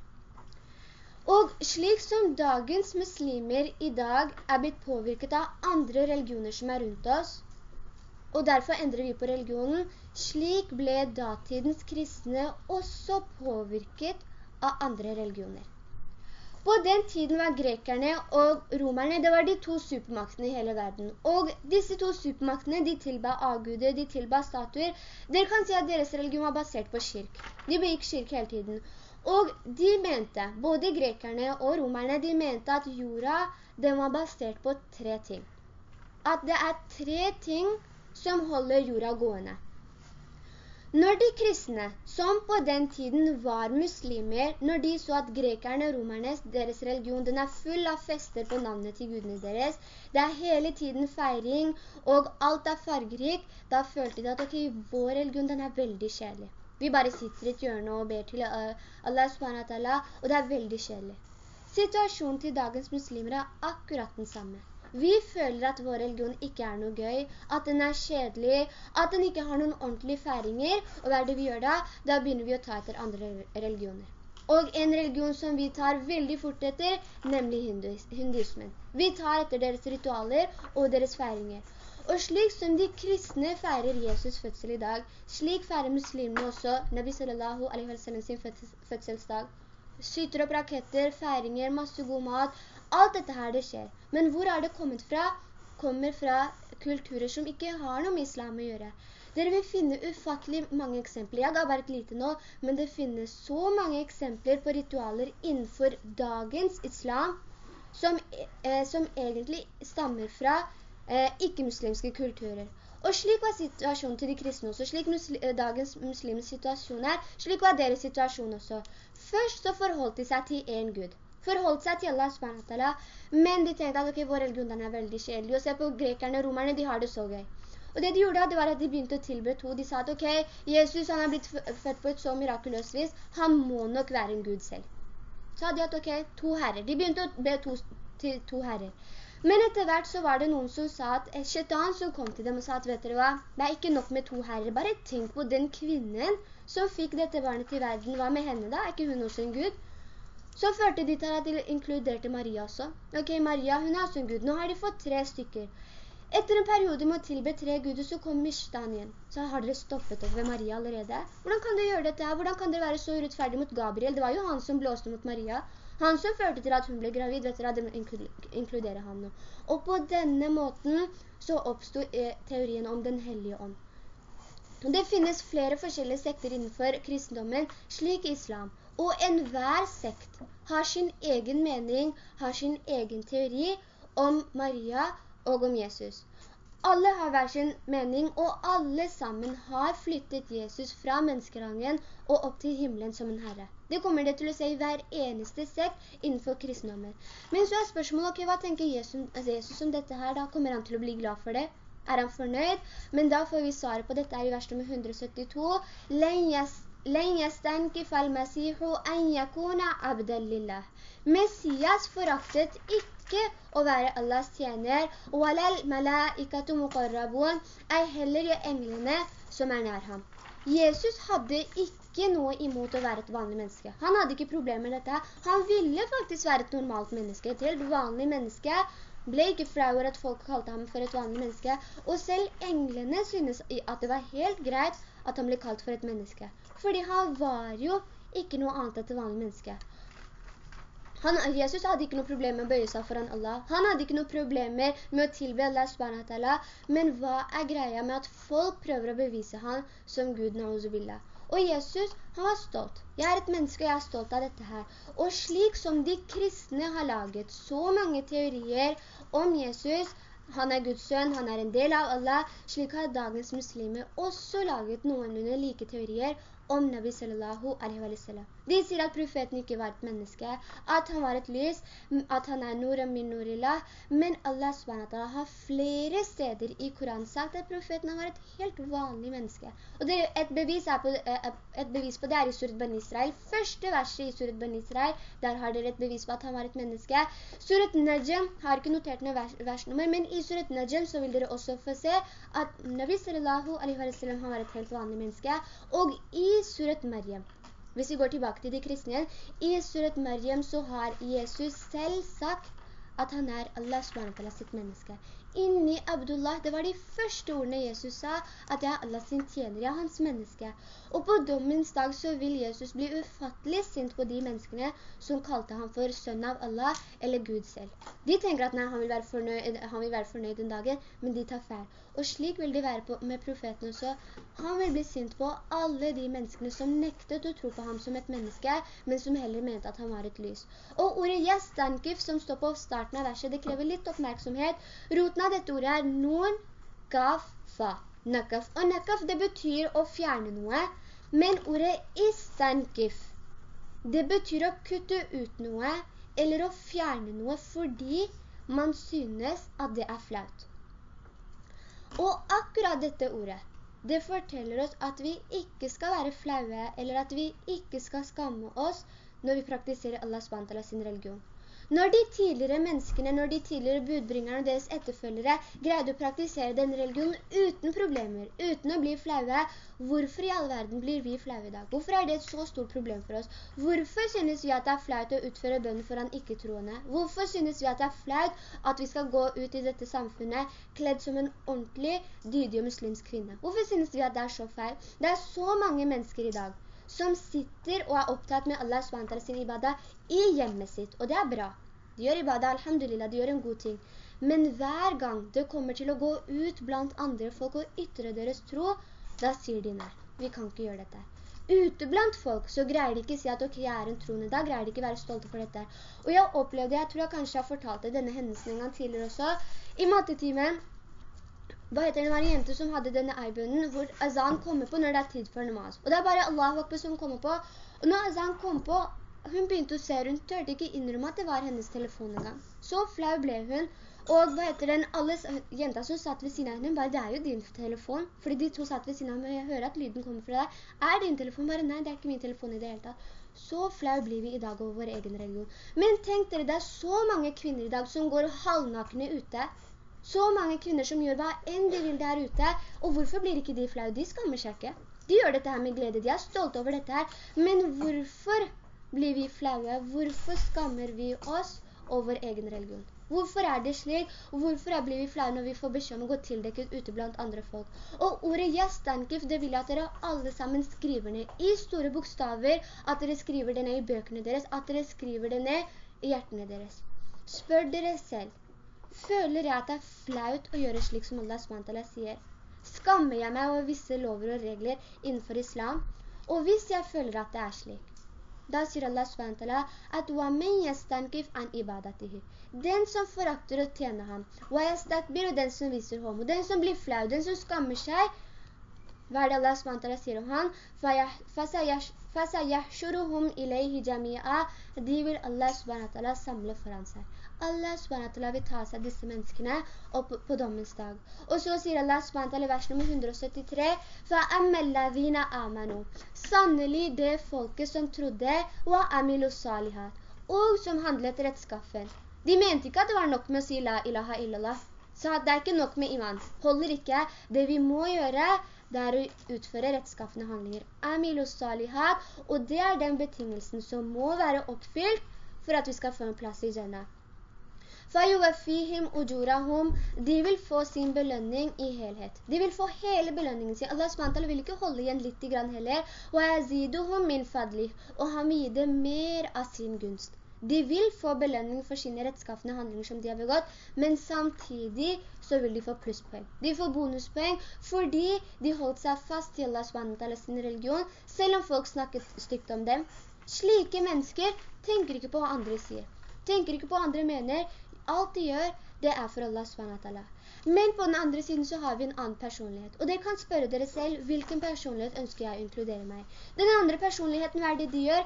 Og slik som dagens muslimer i dag er blitt påvirket av andre religioner som er rundt oss, og derfor endrer vi på religionen, slik ble datidens kristne også påvirket av andre religioner. På den tiden var grekerne og romerne, det var de to supermaktene i hele verden. Og disse to supermaktene, de tilba avguder, de tilba statuer. Dere kan si at deres religion var basert på kirk. De begikk kirk hele tiden. Og de mente, både grekerne og romerne, de mente at jorda, den var basert på tre ting. At det er tre ting som holder jorda gående. Når de kristne, som på den tiden var muslimer, når de så at grekerne, og romerne, deres religion, den er full av fester på navnet til gudene deres, det er hele tiden feiring, og alt er fargerik, da følte de at ok, vår religion, den er veldig kjedelig. Vi bare sitter i et hjørne og ber til uh, Allah SWT, og det er veldig kjedelig. Situasjonen til dagens muslimer er akkurat den samme. Vi føler at vår religion ikke er noe gøy, at den er kjedelig, at den ikke har noen ordentlige færinger, og hva er det vi gjør da? Da begynner vi å ta etter andre religioner. Og en religion som vi tar veldig fort etter, nemlig hinduismen. Vi tar etter deres ritualer og deres færinger. Og slik som de kristne feirer Jesus fødsel i dag, slik feirer muslimene også Nabi sallallahu alaihi wa sallam sin fødselsdag. Skyter opp raketter, feiringer, masse god mat, Alt dette her det skjer. Men hvor er det kommet fra? Kommer fra kulturer som ikke har noe med islam å gjøre. Dere vil finne ufattelig mange eksempler. Jeg bare et lite nå, men det finnes så mange eksempler på ritualer innenfor dagens islam som, eh, som egentlig stammer fra ikke-muslimske kulturer. Og slik var situasjonen til de kristne også, slik musli eh, dagens muslims situasjon er, slik var deres situasjon også. Først så forholdt de seg til en Gud forholdt seg til Allah SWT, men de tenkte at okay, vår religion er veldig kjedelig, og se på grekerne og romerne, de har det så gøy. Og det de gjorde det var at de begynte å tilbe to. De sa at ok, Jesus han er blitt født på et så mirakuløst vis, han må nok være en Gud selv. Hadde de at ok, to herrer. De begynte å be to, til to herrer. Men etter hvert så var det noen som sa at et shaitan som kom til dem og sa at vet dere hva, det er ikke nok med to herrer, bare tenk på den kvinnen som fikk dette barnet til verden, hva med henne da? Er ikke hun også en Gud? Så førte de til at de inkluderte Maria også. Ok, Maria, hun er også en gud. Nå har de fått tre stykker. Etter en periode med å tilbe tre guder, så kom Mishtan igjen. Så har dere stoppet opp ved Maria allerede. Hvordan kan dere gjøre dette her? Hvordan kan dere være så urettferdig mot Gabriel? Det var jo han som blåste mot Maria. Han som førte til at hun ble gravid, vet dere, må inkluderer han nå. Og på denne måten så oppstod eh, teorien om den hellige ånd. Det finnes flere forskjellige sekter innenfor kristendommen, slik islam. Og enhver sekt har sin egen mening, har sin egen teori om Maria og om Jesus. Alle har hver sin mening, og alle sammen har flyttet Jesus fra menneskerangen og opp til himmelen som en herre. Det kommer det til å si i hver eneste sekt innenfor kristendommen. Men så er spørsmålet, ok, hva tenker Jesus, Jesus om dette her da? Kommer han til å bli glad for det? Er han fornøyd? Men da får vi svare på dette her i vers nummer 172. «Len yastankif al-masihu an yakuna abdan lillah». Messias foraktet ikke å være Allahs tjener, «Walal malaikatu muqarrabun», ei heller i englene som er nær ham. Jesus hadde ikke noe imot å være et vanlig menneske. Han hadde ikke problemer med dette. Han ville faktisk være et normalt menneske, et helt vanlig menneske. Ble ikke flau at folk kalte ham for et vanlig menneske. Og selv englene synes at det var helt greit at han ble kalt for et menneske. Fordi han var jo ikke noe annet enn et vanlig menneske. Han, Jesus hadde ikke noe problem med å bøye seg foran Allah. Han hadde ikke noe problemer med å tilbe Allah subhanahu Men hva er greia med at folk prøver å bevise han som Gud, na'uzubillah? Og Jesus, han var stolt. Jeg er et menneske, og jeg er stolt av dette her. Og slik som de kristne har laget så mange teorier om Jesus, han er Guds sønn, han er en del av Allah, slik har dagens muslimer også laget noen under like teorier om Nabi sallallahu alaihi wa sallam. De sier at profeten ikke var et menneske, at han var et lys, at han er nur min nurillah, men Allah SWT har flere steder i Koran sagt at profeten var et helt vanlig menneske. Og det, et, bevis på, eh, et bevis på det er i Surat Ben Israel. Første verset i Surat Ben Israel, der har dere et bevis på at han var et menneske. Surat Najm har ikke notert noe vers, versnummer, men i Surat Najm så vil dere også få se at Nabi sallallahu alaihi wa sallam var et helt vanlig menneske. Og i Surat Maryam, hvis vi går tilbake til de kristne igjen, i Surat Maryam så har Jesus selv sagt at han er Allah SWT sitt menneske. Inni Abdullah, det var de første ordene Jesus sa, at jeg er Allah sin tjener, jeg er hans menneske. Og på dommens dag så vil Jesus bli ufattelig sint på de menneskene som kalte ham for sønn av Allah eller Gud selv. De tenker at nei, han vil være fornøyd, han vil være fornøyd den dagen, men de tar feil. Og slik vil det være på, med profeten også. Han vil bli sint på alle de menneskene som nektet å tro på ham som et menneske, men som heller mente at han var et lys. Og ordet «yastankif» som står på starten av verset, det krever litt oppmerksomhet. Roten av dette ordet er nun, kaf, fa, nakaf. Og nakaf, det betyr å fjerne noe. Men ordet istankif, det betyr å kutte ut noe, eller å fjerne noe fordi man synes at det er flaut. Og akkurat dette ordet, det forteller oss at vi ikke skal være flaue, eller at vi ikke skal skamme oss når vi praktiserer Allah SWT sin religion. Når de tidligere menneskene, når de tidligere budbringerne og deres etterfølgere greide å praktisere den religionen uten problemer, uten å bli flaue, hvorfor i all verden blir vi flaue i dag? Hvorfor er det et så stort problem for oss? Hvorfor synes vi at det er flaut å utføre bønnen foran ikke-troende? Hvorfor synes vi at det er flaut at vi skal gå ut i dette samfunnet kledd som en ordentlig, dydig og muslimsk kvinne? Hvorfor synes vi at det er så feil? Det er så mange mennesker i dag som sitter og er opptatt med Allah SWT sin ibadah i hjemmet sitt, og det er bra. De gjør ibadah, alhamdulillah, de gjør en god ting. Men hver gang det kommer til å gå ut blant andre folk og ytre deres tro, da sier de nei, vi kan ikke gjøre dette. Ute blant folk så greier de ikke si at ok, jeg er en troende, da greier de ikke være stolte for dette. Og jeg opplevde, jeg tror jeg kanskje har fortalt det denne hendelsen en gang tidligere også, i mattetimen, hva heter det, var en jente som hadde denne eibønnen hvor azan kommer på når det er tid for namaz. Og det er bare Allah Akbar som kommer på. Og når azan kom på, hun begynte å se rundt, tørte ikke innrømme at det var hennes telefon en gang. Så flau ble hun, og hva heter den, alle jenta som satt ved siden av henne, bare, det er jo din telefon, fordi de to satt ved siden av henne, jeg hører at lyden kommer fra deg. Er din telefon? Bare, nei, det er ikke min telefon i det hele tatt. Så flau blir vi i dag over vår egen religion. Men tenk dere, det er så mange kvinner i dag som går halvnakne ute, så mange kvinner som gjør hva enn de vil der ute. Og hvorfor blir ikke de flau? De skammer seg ikke. De gjør dette her med glede. De er stolte over dette her. Men hvorfor blir vi flaue? Hvorfor skammer vi oss over egen religion? Hvorfor er det slik? Hvorfor blir vi flaue når vi får beskjed om å gå tildekket ute blant andre folk? Og ordet «jastankif», det vil at dere alle sammen skriver ned i store bokstaver, at dere skriver det ned i bøkene deres, at dere skriver det ned i hjertene deres. Spør dere selv, Føler jeg at det er flaut å gjøre slik som Allah SWT sier? Skammer jeg meg over visse lover og regler innenfor islam? Og hvis jeg føler at det er slik, da sier Allah SWT at «Wamin yastankif an ibadatihi» Den som forakter å tjene ham, «Wa den som viser homo, den som blir flau, den som skammer seg Hva er det Allah SWT sier om han? فَسَيَحْشُرُهُمْ إِلَيْهِ جَمِيعًا De vil Allah SWT samle foran seg. Allah SWT vil ta seg disse menneskene opp på dommens dag. Og så sier Allah SWT i vers nummer 173, فَأَمَّ الَّذِينَ آمَنُوا Sannelig det folket som trodde, وَأَمِلُوا الصَّالِحَاتِ Og som handlet rettskaffen. De mente ikke at det var nok med å si la ilaha illallah. Så det er ikke nok med iman. Holder ikke. Det vi må gjøre, der er utfører utføre rettskaffende handlinger. Amil og salihat, og det er den betingelsen som må være oppfylt for at vi skal få en plass i Jannah. De vil få sin belønning i helhet. De vil få hele belønningen sin. Allah SWT vil ikke holde igjen litt grann heller. Og han vil gi det mer av sin gunst. De vil få belønning for sine rettskaffende handlinger som de har begått, men samtidig så vil de få plusspoeng. De får bonuspoeng fordi de holdt seg fast til Allah SWT sin religion, selv om folk snakket stygt om dem. Slike mennesker tenker ikke på hva andre sier. Tenker ikke på hva andre mener, Alt de gjør, det er for Allah SWT. Men på den andre siden så har vi en annen personlighet. Og dere kan spørre dere selv, hvilken personlighet ønsker jeg å inkludere meg? Den andre personligheten, hva er det de gjør?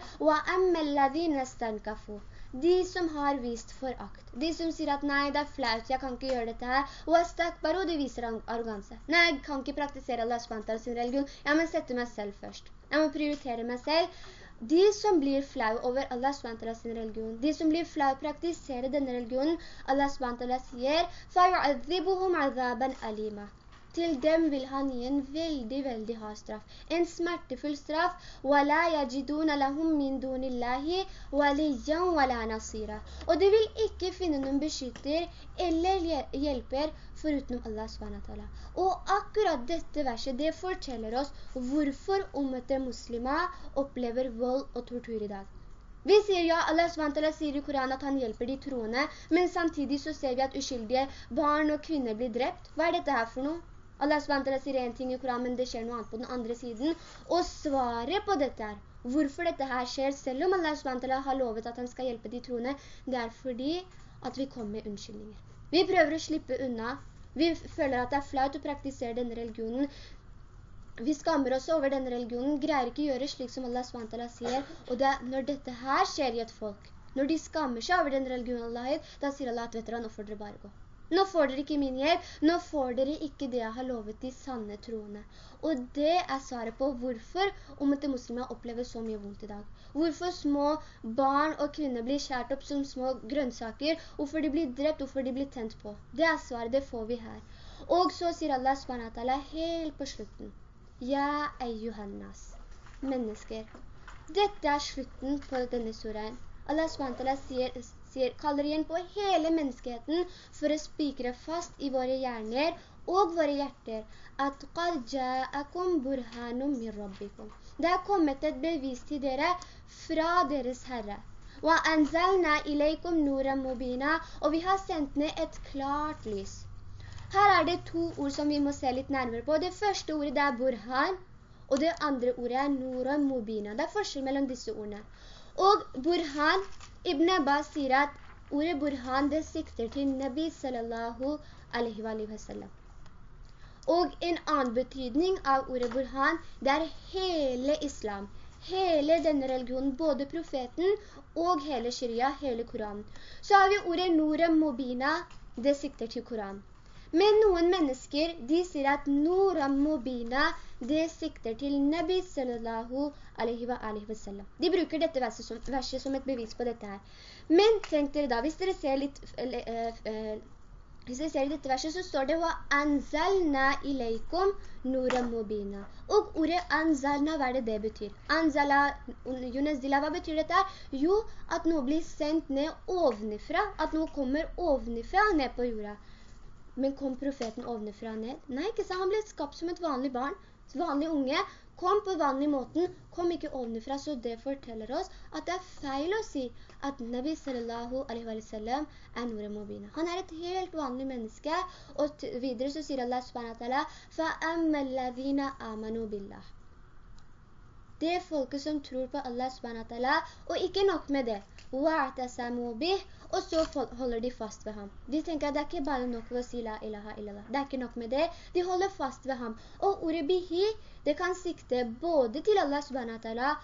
De som har vist forakt. De som sier at nei, det er flaut, jeg kan ikke gjøre dette her. Og de viser arroganse. Nei, jeg kan ikke praktisere Allah SWT sin religion. Jeg må sette meg selv først. Jeg må prioritere meg selv De som blir flau over Allah SWT sin religion, de som blir flau praktiserer denne religionen, Allah SWT sier, فَيُعَذِّبُهُمْ عَذَابًا أَلِيمًا Til dem vil han gi en veldig, veldig hard straff. En smertefull straff. Og de vil ikke finne noen beskytter eller hjelper foruten Allah SWT. Og akkurat dette verset, det forteller oss hvorfor ummete muslimer opplever vold og tortur i dag. Vi sier ja, Allah SWT sier i Koranen at han hjelper de troende, men samtidig så ser vi at uskyldige barn og kvinner blir drept. Hva er dette her for noe? Allah SWT sier en ting i Koranen, men det skjer noe annet på den andre siden. Og svaret på dette er, hvorfor dette her skjer, selv om Allah SWT har lovet at han skal hjelpe de troende, det er fordi at vi kommer med unnskyldninger. Vi prøver å slippe unna. Vi føler at det er flaut å praktisere denne religionen. Vi skammer oss over denne religionen, greier ikke å gjøre slik som Allah SWT sier. Og det når dette her skjer i et folk, når de skammer seg over den religionen Allah da sier Allah at vet dere, nå får dere bare gå. Nå får dere ikke min hjelp, nå får dere ikke det jeg har lovet de sanne troende. Og det er svaret på hvorfor omvendte muslimer opplever så mye vondt i dag. Hvorfor små barn og kvinner blir kjært opp som små grønnsaker, hvorfor de blir drept, hvorfor de blir tent på. Det er svaret, det får vi her. Og så sier Allah SWT helt på slutten, Ja, eyyuhannas, mennesker. Dette er slutten på denne suraen. Allah SWT sier, kaller igjen på hele menneskeheten for å spikre fast i våre hjerner og våre hjerter at Det er kommet et bevis til dere fra deres Herre. Og vi har sendt ned et klart lys. Her er det to ord som vi må se litt nærmere på. Det første ordet det er burhan, og det andre ordet er nura mubina. Det er forskjell mellom disse ordene. Og burhan, Ibn Abbas sier at ordet burhan det sikter til Nabi sallallahu alaihi wa sallam. Og en annen betydning av ordet burhan, det er hele islam. Hele denne religionen, både profeten og hele sharia, hele Koranen. Så har vi ordet Nura Mubina, det sikter til Koran. Men noen mennesker, de sier at Nura Mubina, det sikter til Nabi sallallahu alaihi wa, alaihi wa sallam. De bruker dette verset som, verset som, et bevis på dette her. Men tenk dere da, hvis dere ser litt... Uh, uh, hvis dere ser i dette verset, så står det «Wa anzalna ileikum nura mubina». Og ordet anzalna, hva er det det betyr? Anzala, Junazila, hva betyr dette? Jo, at noe blir sendt ned ovenifra, at noe kommer ovenifra ned på jorda. Men kom profeten ovenifra ned? Nei, ikke sant? han ble skapt som et vanlig barn vanlig unge, kom på vanlig måten, kom ikke ovenifra, så det forteller oss at det er feil å si at Nabi sallallahu alaihi wa sallam er Nura Mubina. Han er et helt vanlig menneske, og videre så sier Allah subhanahu wa ta'ala فَأَمَّا الَّذِينَ آمَنُوا بِاللَّهِ Det er folket som tror på Allah subhanahu wa ta'ala, og ikke nok med det, og så holder de fast ved ham. De tenker at det er ikke bare nok ved å si la ilaha illallah. Det er ikke nok med det. De holder fast ved ham. Og ordet bihi, det kan sikte både til Allah subhanahu wa ta'ala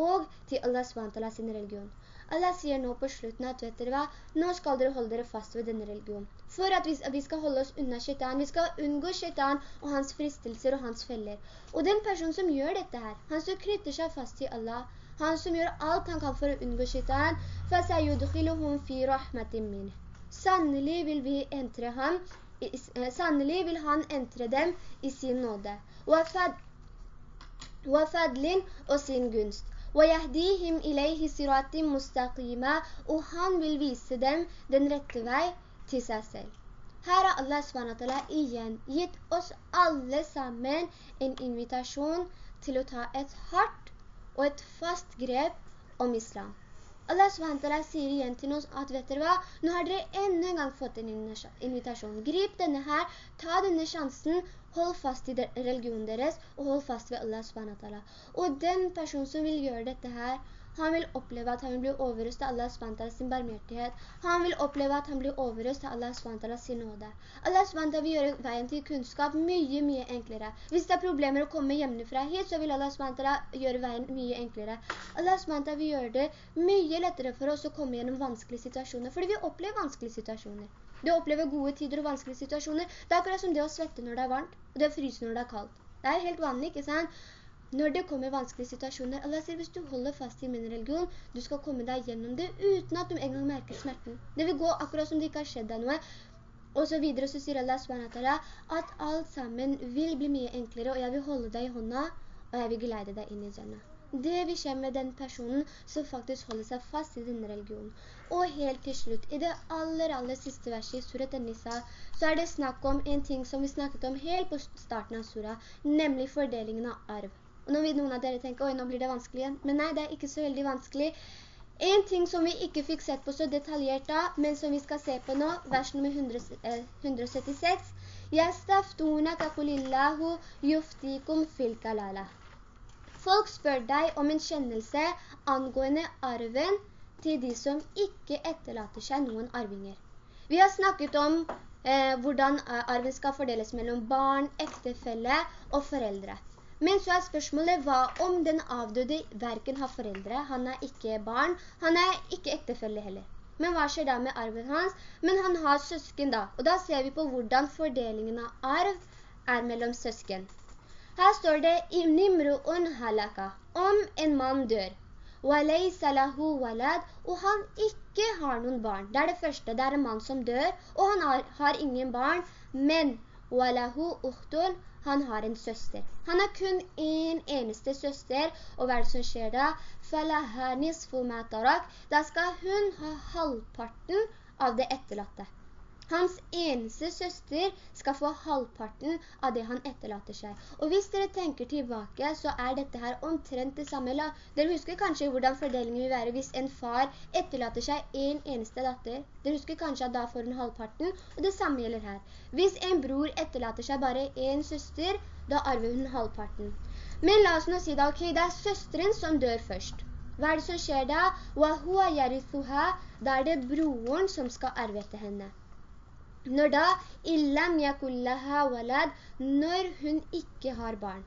og til Allah subhanahu wa ta'ala sin religion. Allah sier nå på slutten at, vet dere hva, nå skal dere holde dere fast ved denne religionen. For at vi, vi skal holde oss unna shaitan, vi skal unngå shaitan og hans fristelser og hans feller. Og den personen som gjør dette her, han som knytter seg fast til Allah, han som gjør alt han kan for å unngå shaitan, فَسَيُدْخِلُهُمْ فِي رَحْمَةٍ مِّنْهِ Sannelig vil vi entre ham, eh, sannelig vil han entre dem i sin nåde. وَفَدْلٍ og sin gunst. وَيَهْدِيهِمْ إِلَيْهِ صِرَاتٍ مُسْتَقِيمًا Og han vil vise dem den rette vei til seg selv. Her har Allah SWT igjen gitt oss alle sammen en invitasjon til å ta et hardt og et fast grep om islam. Allah SWT sier igjen til oss at vet dere hva, nå har dere enda en gang fått en invitasjon. Grip denne her, ta denne sjansen, Hold fast i religionen deres, og hold fast ved Allah SWT. Og den personen som vil gjøre dette her, han vil oppleve at han vil bli overrøst av Allah SWT sin barmhjertighet. Han vil oppleve at han blir overrøst av Allah SWT sin nåde. Allah SWT vil gjøre veien til kunnskap mye, mye enklere. Hvis det er problemer å komme hjemmefra hit, så vil Allah SWT gjøre veien mye enklere. Allah SWT vil gjøre det mye lettere for oss å komme gjennom vanskelige situasjoner, fordi vi opplever vanskelige situasjoner. Du opplever gode tider og vanskelige situasjoner. Det er akkurat som det å svette når det er varmt, og det å fryse når det er kaldt. Det er helt vanlig, ikke sant? Når det kommer vanskelige situasjoner, Allah sier hvis du holder fast i min religion, du skal komme deg gjennom det uten at du engang merker smerten. Det vil gå akkurat som det ikke har skjedd deg noe. Og så videre så sier Allah SWT at alt sammen vil bli mye enklere, og jeg vil holde deg i hånda, og jeg vil geleide deg inn i Jannah. Det vil skje med den personen som faktisk holder seg fast i denne religionen. Og helt til slutt, i det aller, aller siste verset i Surat An-Nisa, så er det snakk om en ting som vi snakket om helt på starten av Sura, nemlig fordelingen av arv. Og nå vil noen av dere tenke, oi, nå blir det vanskelig igjen. Men nei, det er ikke så veldig vanskelig. En ting som vi ikke fikk sett på så detaljert da, men som vi skal se på nå, vers nummer 100, eh, 176. «Yastaftunaka kulillahu yuftikum fil kalala». Folk spør deg om en kjennelse angående arven til de som ikke etterlater seg noen arvinger. Vi har snakket om eh, hvordan eh, arven skal fordeles mellom barn, ektefelle og foreldre. Men så er spørsmålet hva om den avdøde hverken har foreldre, han er ikke barn, han er ikke ektefelle heller. Men hva skjer da med arven hans? Men han har søsken da, og da ser vi på hvordan fordelingen av arv er mellom søsken. Her står det «Nimru'un halaka» om en mann dør. «Walaysa lahu walad» og han ikke har noen barn. Det er det første, det er en mann som dør, og han har ingen barn, men «Walahu uhtun» han har en søster. Han har kun en eneste søster, og hva er det som skjer da? Falahanis fumatarak, matarak» Da skal hun ha halvparten av det etterlatte. Hans eneste søster skal få halvparten av det han etterlater seg. Og hvis dere tenker tilbake, så er dette her omtrent det samme. Dere husker kanskje hvordan fordelingen vil være hvis en far etterlater seg en eneste datter. Dere husker kanskje at da får hun halvparten, og det samme gjelder her. Hvis en bror etterlater seg bare en søster, da arver hun halvparten. Men la oss nå si da, ok, det er søsteren som dør først. Hva er det som skjer da? Da er det broren som skal arve etter henne. Når da, illam yakullaha walad, når hun ikke har barn.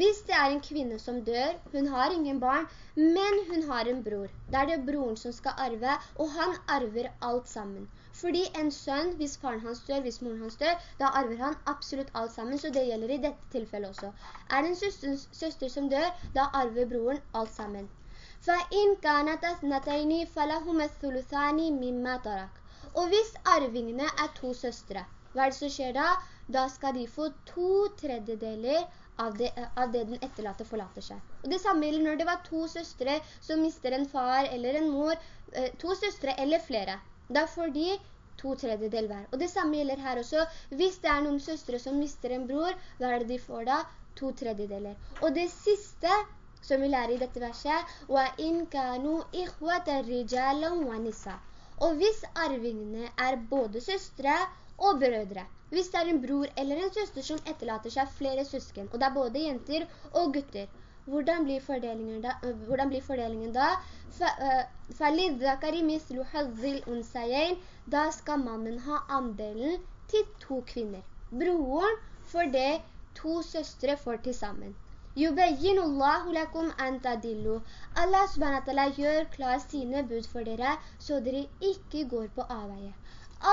Hvis det er en kvinne som dør, hun har ingen barn, men hun har en bror. Da er det broren som skal arve, og han arver alt sammen. Fordi en sønn, hvis faren hans dør, hvis moren hans dør, da arver han absolutt alt sammen, så det gjelder i dette tilfellet også. Er det en søster, søster som dør, da arver broren alt sammen. فَإِنْ كَانَتَ اثْنَتَيْنِ فَلَهُمَ الثُّلُثَانِ مِمَّا تَرَكَ og hvis arvingene er to søstre, hva er det som skjer da? Da skal de få to tredjedeler av det, av det, den etterlate forlater seg. Og det samme gjelder når det var to søstre som mister en far eller en mor, eh, to søstre eller flere. Da får de to tredjedel hver. Og det samme gjelder her også. Hvis det er noen søstre som mister en bror, hva er det de får da? To tredjedeler. Og det siste som vi lærer i dette verset, «Wa in kanu ikhwata rijalan wa nisa». Og hvis arvingene er både søstre og brødre, hvis det er en bror eller en søster som etterlater seg flere søsken, og det er både jenter og gutter, hvordan blir fordelingen da? Øh, hvordan blir fordelingen da? Øh, da skal mannen ha andelen til to kvinner. Broren får det to søstre får til sammen. Yubayyin Allahu lakum antadillu. Allah subhanahu gjør klar sine bud for dere, så dere ikke går på avveie.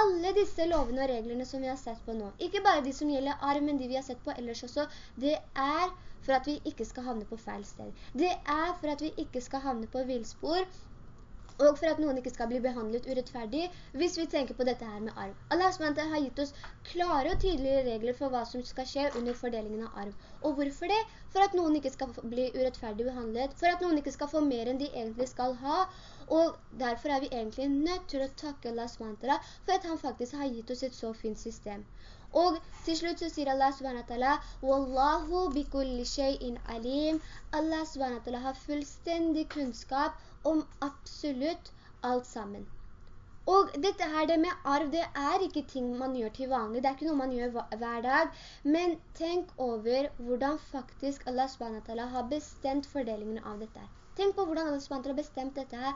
Alle disse lovene og reglene som vi har sett på nå, ikke bare de som gjelder arm, men de vi har sett på ellers også, det er for at vi ikke skal havne på feil sted. Det er for at vi ikke skal havne på vilspor, og for at noen ikke skal bli behandlet urettferdig, hvis vi tenker på dette her med arv. Allah SWT har gitt oss klare og tydelige regler for hva som skal skje under fordelingen av arv. Og hvorfor det? For at noen ikke skal bli urettferdig behandlet, for at noen ikke skal få mer enn de egentlig skal ha, og derfor er vi egentlig nødt til å takke Allah SWT for at han faktisk har gitt oss et så fint system. Og til slutt så sier Allah SWT Wallahu bikulli shay'in alim Allah SWT har fullstendig kunnskap om absolutt alt sammen. Og dette her, det med arv, det er ikke ting man gjør til vanlig, det er ikke noe man gjør hver dag, men tenk over hvordan faktisk Allah SWT har bestemt fordelingen av dette her. Tenk på hvordan Allah SWT har bestemt dette her.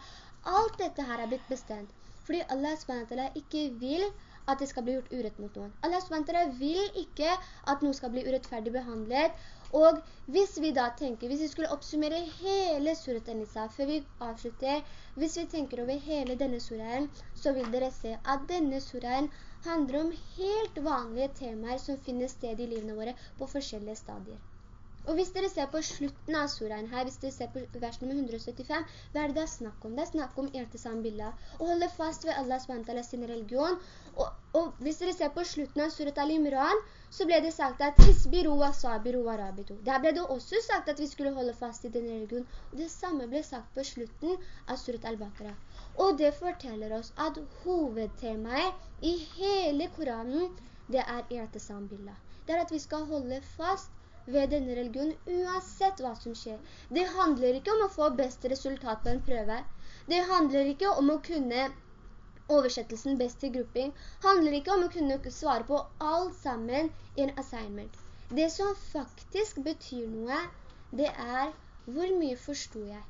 Alt dette her er blitt bestemt. Fordi Allah SWT ikke vil at det skal bli gjort urett mot noen. Allah SWT vil ikke at noen skal bli urettferdig behandlet. Og hvis vi da tenker, hvis vi skulle oppsummere hele Surat An-Nisa før vi avslutter, hvis vi tenker over hele denne suraen, så vil dere se at denne suraen handler om helt vanlige temaer som finner sted i livene våre på forskjellige stadier. Og hvis dere ser på slutten av suraen her, hvis dere ser på vers nummer 175, hva er det det er snakk om? Det er snakk om Irtisam Billah, å holde fast ved Allah SWT sin religion. Og, og, hvis dere ser på slutten av surat Al-Imran, så ble det sagt at Isbiru wa sabiru wa rabidu. Der ble det også sagt at vi skulle holde fast i den religion. Og det samme ble sagt på slutten av surat Al-Baqarah. Og det forteller oss at hovedtemaet i hele Koranen, det er Irtisam Billah. Det er at vi skal holde fast ved denne religionen, uansett hva som skjer. Det handler ikke om å få best resultat på en prøve. Det handler ikke om å kunne oversettelsen best til grupping. Det handler ikke om å kunne svare på alt sammen i en assignment. Det som faktisk betyr noe, det er hvor mye forstod jeg?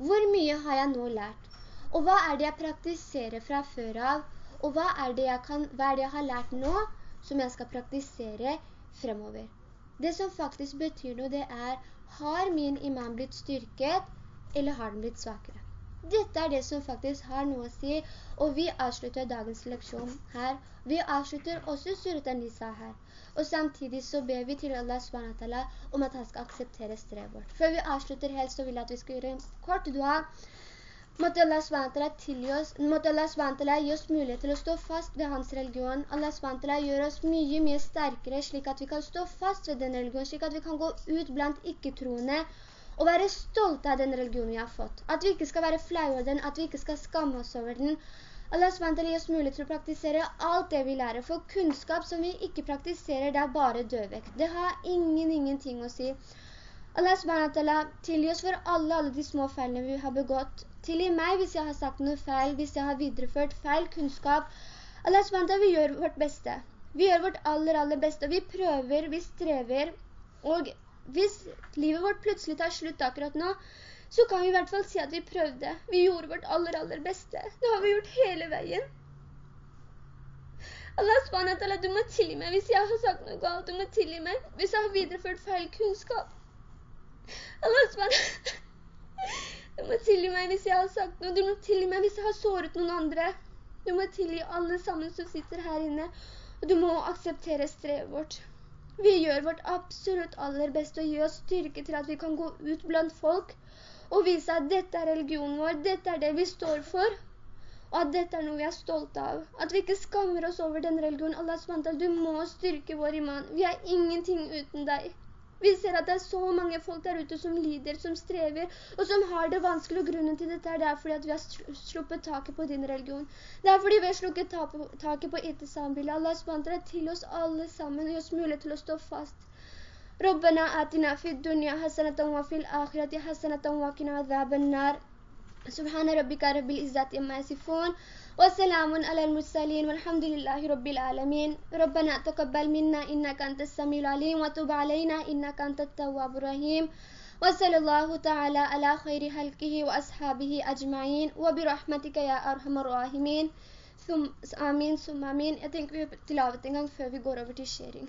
Hvor mye har jeg nå lært? Og hva er det jeg praktiserer fra før av? Og hva er det jeg, kan, hva er det jeg har lært nå som jeg skal praktisere fremover? Det som faktisk betyr noe, det er, har min imam blitt styrket, eller har den blitt svakere? Dette er det som faktisk har noe å si, og vi avslutter dagens leksjon her. Vi avslutter også Surat al-Nisa her. Og samtidig så ber vi til Allah SWT om at han skal akseptere strevet vårt. Før vi avslutter helt, så vil jeg at vi skal gjøre en kort dua Måtte Allah SWT gi oss mulighet til å stå fast ved hans religion. Allah SWT gjør oss mye, mye sterkere slik at vi kan stå fast ved den religionen, slik at vi kan gå ut blant ikke-troende og være stolte av den religionen vi har fått. At vi ikke skal være flau over den, at vi ikke skal skamme oss over den. Allah SWT gir oss mulighet til å praktisere alt det vi lærer, for kunnskap som vi ikke praktiserer, det er bare dødvekt. Det har ingen, ingenting å si. Allah SWT tilgi oss for alle, alle de små feilene vi har begått. Tilgi meg hvis jeg har sagt noe feil, hvis jeg har videreført feil kunnskap. Allah SWT, vi gjør vårt beste. Vi gjør vårt aller, aller beste, og vi prøver, vi strever. Og hvis livet vårt plutselig tar slutt akkurat nå, så kan vi i hvert fall si at vi prøvde. Vi gjorde vårt aller, aller beste. Det har vi gjort hele veien. Allah SWT, du må tilgi meg hvis jeg har sagt noe galt. Du må tilgi meg hvis jeg har videreført feil kunnskap. Allah SWT, du må tilgi meg hvis jeg har sagt noe. Du må tilgi meg hvis jeg har såret noen andre. Du må tilgi alle sammen som sitter her inne. Og du må akseptere strevet vårt. Vi gjør vårt absolutt aller beste og gi oss styrke til at vi kan gå ut blant folk og vise at dette er religionen vår, dette er det vi står for, og at dette er noe vi er stolte av. At vi ikke skammer oss over den religionen. Allah du må styrke vår iman. Vi er ingenting uten deg. Vi ser at det er så mange folk der ute som lider, som strever, og som har det vanskelig, og grunnen til dette er det fordi at vi har sluppet taket på din religion. Det er fordi vi har slukket taket på Itisam-bildet. Allah SWT til oss alle sammen, og gi oss mulighet til å stå fast. ربنا آتنا في الدنيا حسنة وفي الآخرة حسنة وقنا عذاب النار سبحان ربك رب العزة عما يصفون وسلام على المرسلين والحمد لله رب العالمين. ربنا تقبل منا إنك أنت السميع العليم وتب علينا إنك أنت التواب الرحيم. وصلى الله تعالى على خير خلقه وأصحابه أجمعين وبرحمتك يا أرحم الراحمين. ثم آمين ثم آمين. Hører tilavet en gang før vi går over til sharing.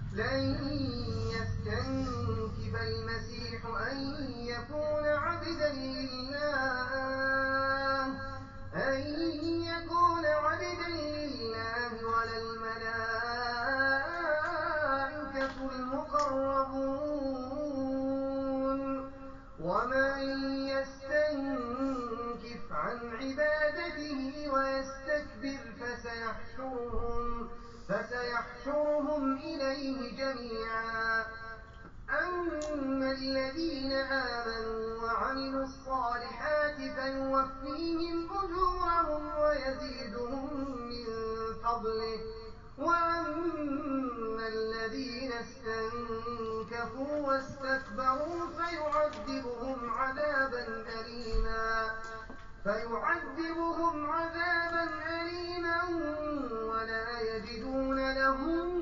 لن يستنكف المسيح أن يكون عبدا لله. أن المقربون. ومن يستنكف عن عبادته ويستكبر فسيحشرهم. فسيحشرهم إليه جميعا. أما الذين آمنوا وعملوا الصالحات فيوفيهم أجورهم ويزيدهم من فضله. وأما الذين استنكفوا واستكبروا فيعذبهم عذابا أليما. فيعذبهم عذابا أليما ولا يجدون لهم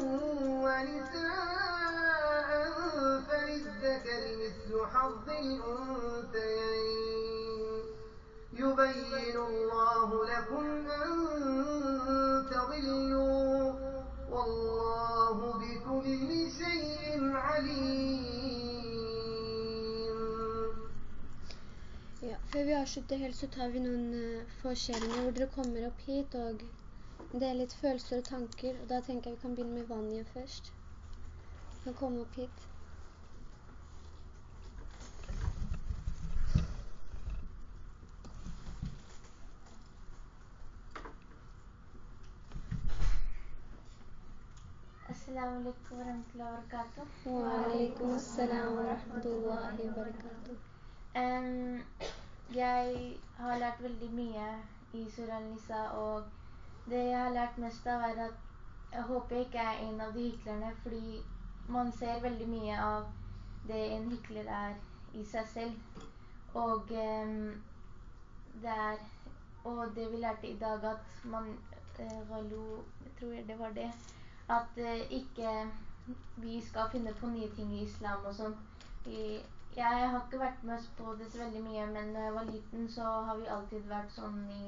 مثل حظ الأنثيين يبين الله لكم أن تضلوا والله بكل شيء عليم Ja, før vi avslutter helt, så tar vi noen uh, forskjellinger hvor dere kommer opp hit og deler litt følelser og tanker. Og da tenker jeg vi kan begynne med Vanja først. Du kan komme opp hit. Assalamu alaikum warahmatullahi wabarakatuh. Wa alaikum السلام rahmatullahi wa barakatuh. Em, jeg har lært veldig mye i Surah Al-Nisa, og det jeg har lært mest av er at jeg håper jeg ikke er en av de hyklerne, fordi man ser veldig mye av det en hykler er i seg selv. Og em, det er, og det vi lærte i dag at man, eh, tror jeg det var det, at eh, ikke vi skal finne på nye ting i islam og sånn. Jeg har ikke vært med på det så veldig mye, men da jeg var liten, så har vi alltid vært sånn i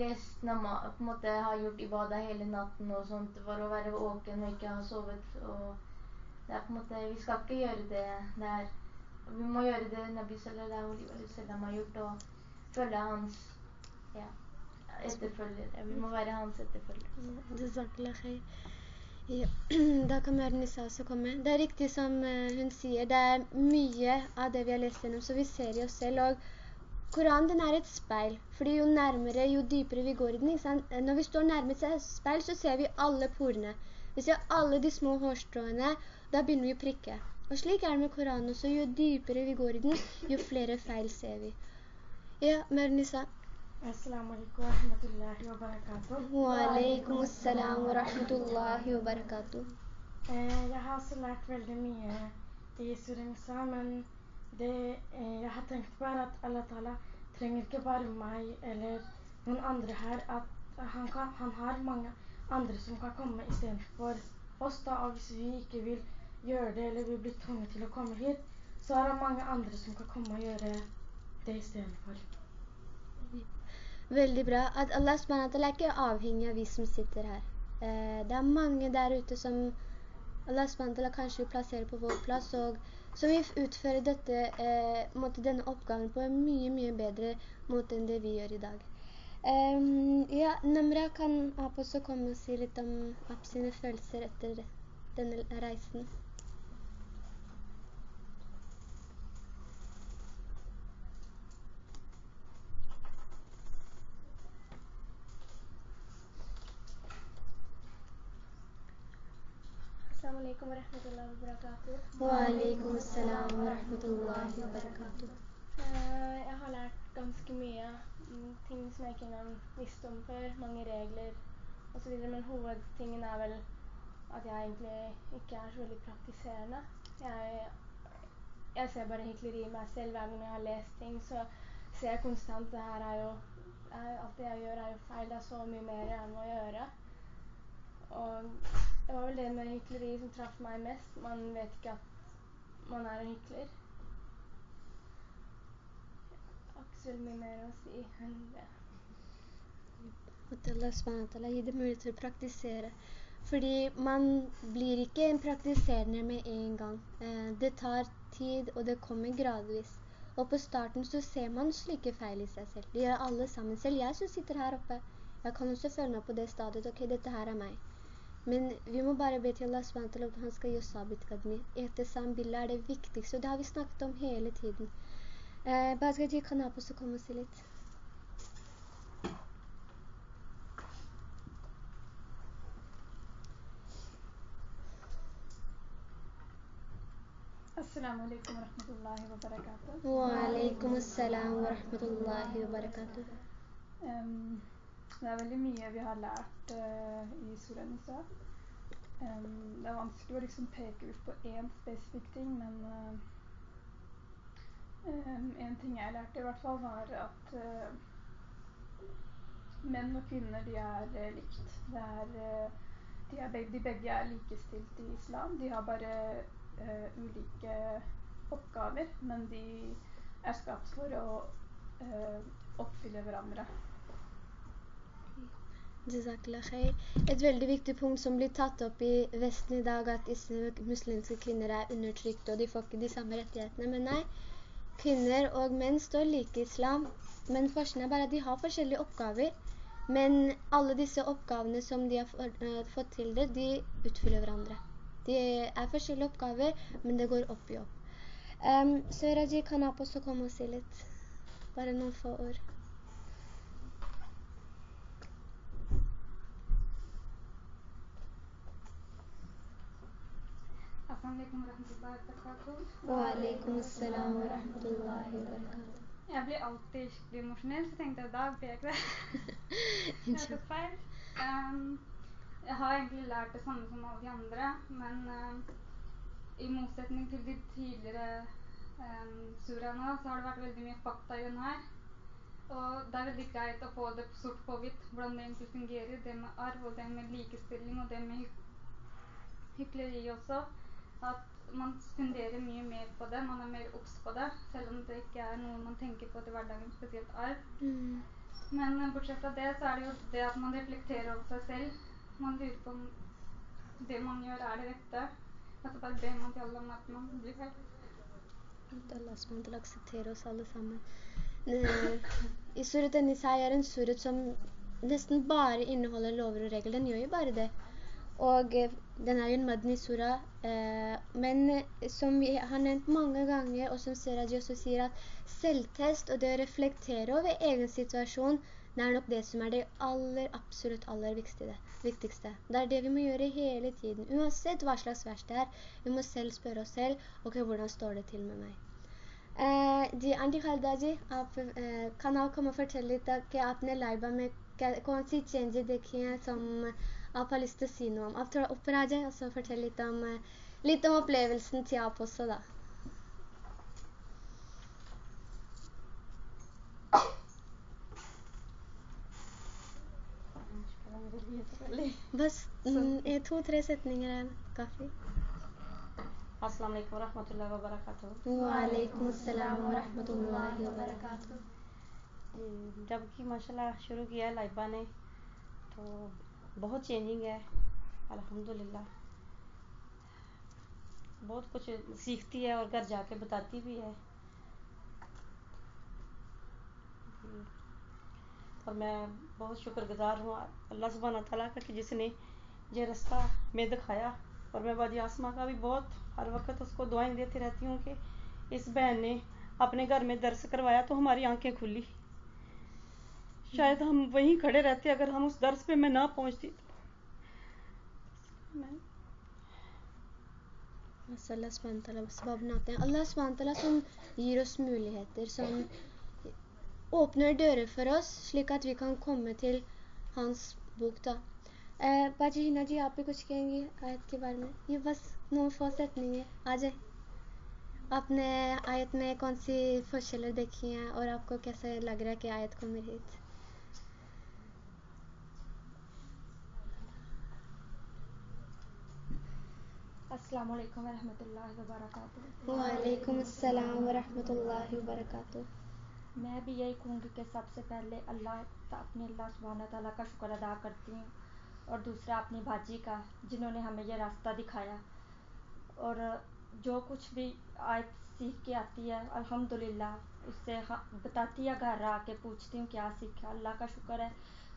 Lest nama, på en måte har gjort ibada hele natten og sånt for å være våken og ikke ha sovet. Og det er på en måte Vi skal ikke gjøre det der. Vi må gjøre det Nabi sallallahu alaihi wa sallam har gjort, og følge hans ja, etterfølgere. Vi må være hans. Jazakallah khair. Ja, da kan Mørnisa også komme. Det er riktig som eh, hun sier, det er mye av det vi har lest gjennom, så vi ser i oss selv, og Koranen er et speil, fordi jo nærmere, jo dypere vi går i den. Når vi står nærmest et speil, så ser vi alle porene. Vi ser alle de små hårstråene, da begynner vi å prikke. Og slik er det med Koranen også, jo dypere vi går i den, jo flere feil ser vi. Ja, Mørnisa. Eh, jeg har også lært veldig mye i Surah Nisa, men det eh, jeg har tenkt på er at Allah Ta'ala trenger ikke bare meg eller noen andre her, at han, kan, han har mange andre som kan komme i stedet for oss da, og hvis vi ikke vil gjøre det, eller vi blir tvunget til å komme hit, så er det mange andre som kan komme og gjøre det i stedet for. Veldig bra. At Allah SWT er ikke avhengig av vi som sitter her. Eh, det er mange der ute som Allah SWT kanskje vil plassere på vår plass, og som vil utføre dette, eh, denne oppgaven på en mye, mye bedre måte enn det vi gjør i dag. Um, ja, Namra kan også komme og si litt om sine følelser etter denne reisen. Assalamu alaikum wa rahmatullahi wa barakatuh. Wa alaikum assalam wa rahmatullahi wa barakatuh. Eh, Jeg har lært ganske mye ting som jeg ikke visste om før, mange regler videre, men hovedtingen er vel at jeg egentlig ikke er så veldig praktiserende. Jeg, jeg ser bare hykleri i meg selv hver gang jeg har lest ting, så ser jeg konstant det her er jo Alt det jeg gjør er jo feil, det er så mye mer jeg må gjøre. Og det var vel det med hykleri som traff meg mest. Man vet ikke at man er en hykler. Jeg har så mye mer å si enn det. At Allah SWT gir det mulighet til å praktisere. Fordi man blir ikke en praktiserende med en gang. Eh, det tar tid, og det kommer gradvis. Og på starten så ser man slike feil i seg selv. Det gjør alle sammen. Selv jeg som sitter her oppe. Jeg kan også føle meg på det stadiet. Ok, dette her er meg. Men vi må bare be til Allah SWT at han skal gjøre sabit kadmi. Etesam billah er det viktigste, og det har vi snakket om hele tiden. Eh, Bazgaji kan ha på så komme og si litt. Assalamu alaikum wa rahmatullahi wa barakatuh. Wa alaikum assalam wa rahmatullahi wa barakatuh. Um, det er veldig mye vi har lært uh, i Surah Nisa. Um, det er vanskelig å liksom peke ut på én spesifikk ting, men uh, um, en ting jeg lærte i hvert fall, var at uh, menn og kvinner de er likt. Er, de, er begge, de begge er likestilt i islam. De har bare ulike oppgaver, men de er skapt for å oppfylle hverandre. Et veldig viktig punkt som blir tatt opp i Vesten i dag, at muslimske kvinner er undertrykt, og de får ikke de samme rettighetene. Men nei, kvinner og menn står like i islam, men forskjellen er bare at de har forskjellige oppgaver. Men alle disse oppgavene som de har fått til det, de utfyller hverandre. De er forskjellige oppgaver, men det går opp i opp. Um, så Raji kan også komme og si litt. Bare noen få ord. Assalamu alaikum wa rahmatullahi wa barakatuh. Wa alaikum assalam wa rahmatullahi wa barakatuh. Jeg blir alltid skikkelig emosjonell, så tenkte jeg da blir jeg ikke det. jeg feil. Um, jeg har egentlig lært det samme som alle de andre, men um, i motsetning til de tidligere um, suraene, så har det vært veldig mye fakta i den her. Og det er veldig greit å få det sort på hvitt, hvordan det egentlig fungerer, det med arv og det med likestilling og det med hy hykleri også. At man funderer mye mer på det. Man er mer obs på det, selv om det ikke er noe man tenker på til hverdagen, spesielt arv. Mm. Men eh, bortsett fra det, så er det jo det at man reflekterer over seg selv. Man lurer på om det man gjør, er det rette. Og så bare ber man til alle om at man blir feil. At Allah å akseptere oss alle sammen. Eh, I Surat An-Nisa er en surat som nesten bare inneholder lover og regler. Den gjør jo bare det Og eh, den er jo en madni sura, eh, men eh, som vi har nevnt mange ganger, og som Seraji også sier at selvtest og det å reflektere over egen situasjon, det er nok det som er det aller, absolutt aller viktigste. viktigste. Det er det vi må gjøre hele tiden, uansett hva slags vers det er. Vi må selv spørre oss selv, ok, hvordan står det til med meg? Ji aunty Khalda ji आप kan आप komme og fortelle litt कि आपने लाइबा में कौन सी changes देखी हैं som आप har lyst til å si noe om. आप थोड़ा ऊपर आ जाए, og så fortell litt om, litt om opplevelsen til Ap også da. बस to-tre setninger er kaffee. अस्सलाम वालेकुम रहमतुल्लाहि व बरकातहू वालेकुम अस्सलाम व रहमतुल्लाहि व बरकातहू जब कि माशाल्लाह शुरू किया लाइबा ने तो بہت چینجنگ ہے۔ الحمد للہ بہت کچھ سیکھتی ہے اور گھر جا کے بتاتی بھی ہے۔ اور میں بہت شکر گزار ہوں اللہ سبحانہ تعالیٰ کا کہ جس نے یہ رستہ میں دکھایا۔ اور میں بادی آسما کا بھی بہت ہر وقت اس کو دعائیں دیتی رہتی ہوں کہ اس بہن نے اپنے گھر میں درس کروایا تو ہماری آنکھیں کھلی۔ شاید ہم وہیں کھڑے رہتے اگر ہم اس درس پہ میں نہ پہنچتی تو۔ اللہ سبحانہ تعالیٰ سبب بناتے ہیں۔ اللہ سبحانہ تعالیٰ som gir oss muligheter, åpner dører for oss, slik at vi kan komme til hans bok da. Baji آپ بھی کچھ کہیں گی آیت کے بارے میں؟ یہ بس نو ہے۔ آ جائیں آپ نے آیت میں کون سی فصلیں دیکھی ہیں اور آپ کو کیسے لگ رہا ہے کہ آیت کو میری السلام علیکم ورحمۃ اللہ وبرکاتہ۔ وعلیکم السلام ورحمۃ اللہ وبرکاتہ۔ میں بھی یہی کہوں گی کہ سب سے پہلے اللہ اپنے اللہ سبحانہ تعالیٰ کا شکر ادا کرتی ہوں اور دوسرا اپنی بھاجی کا جنہوں نے ہمیں یہ راستہ دکھایا۔ اور جو کچھ بھی آیت سیکھ کے آتی ہے الحمد للہ اس سے ہاں، بتاتی ہے گھر آ کے پوچھتی ہوں کیا سیکھا۔ اللہ کا شکر ہے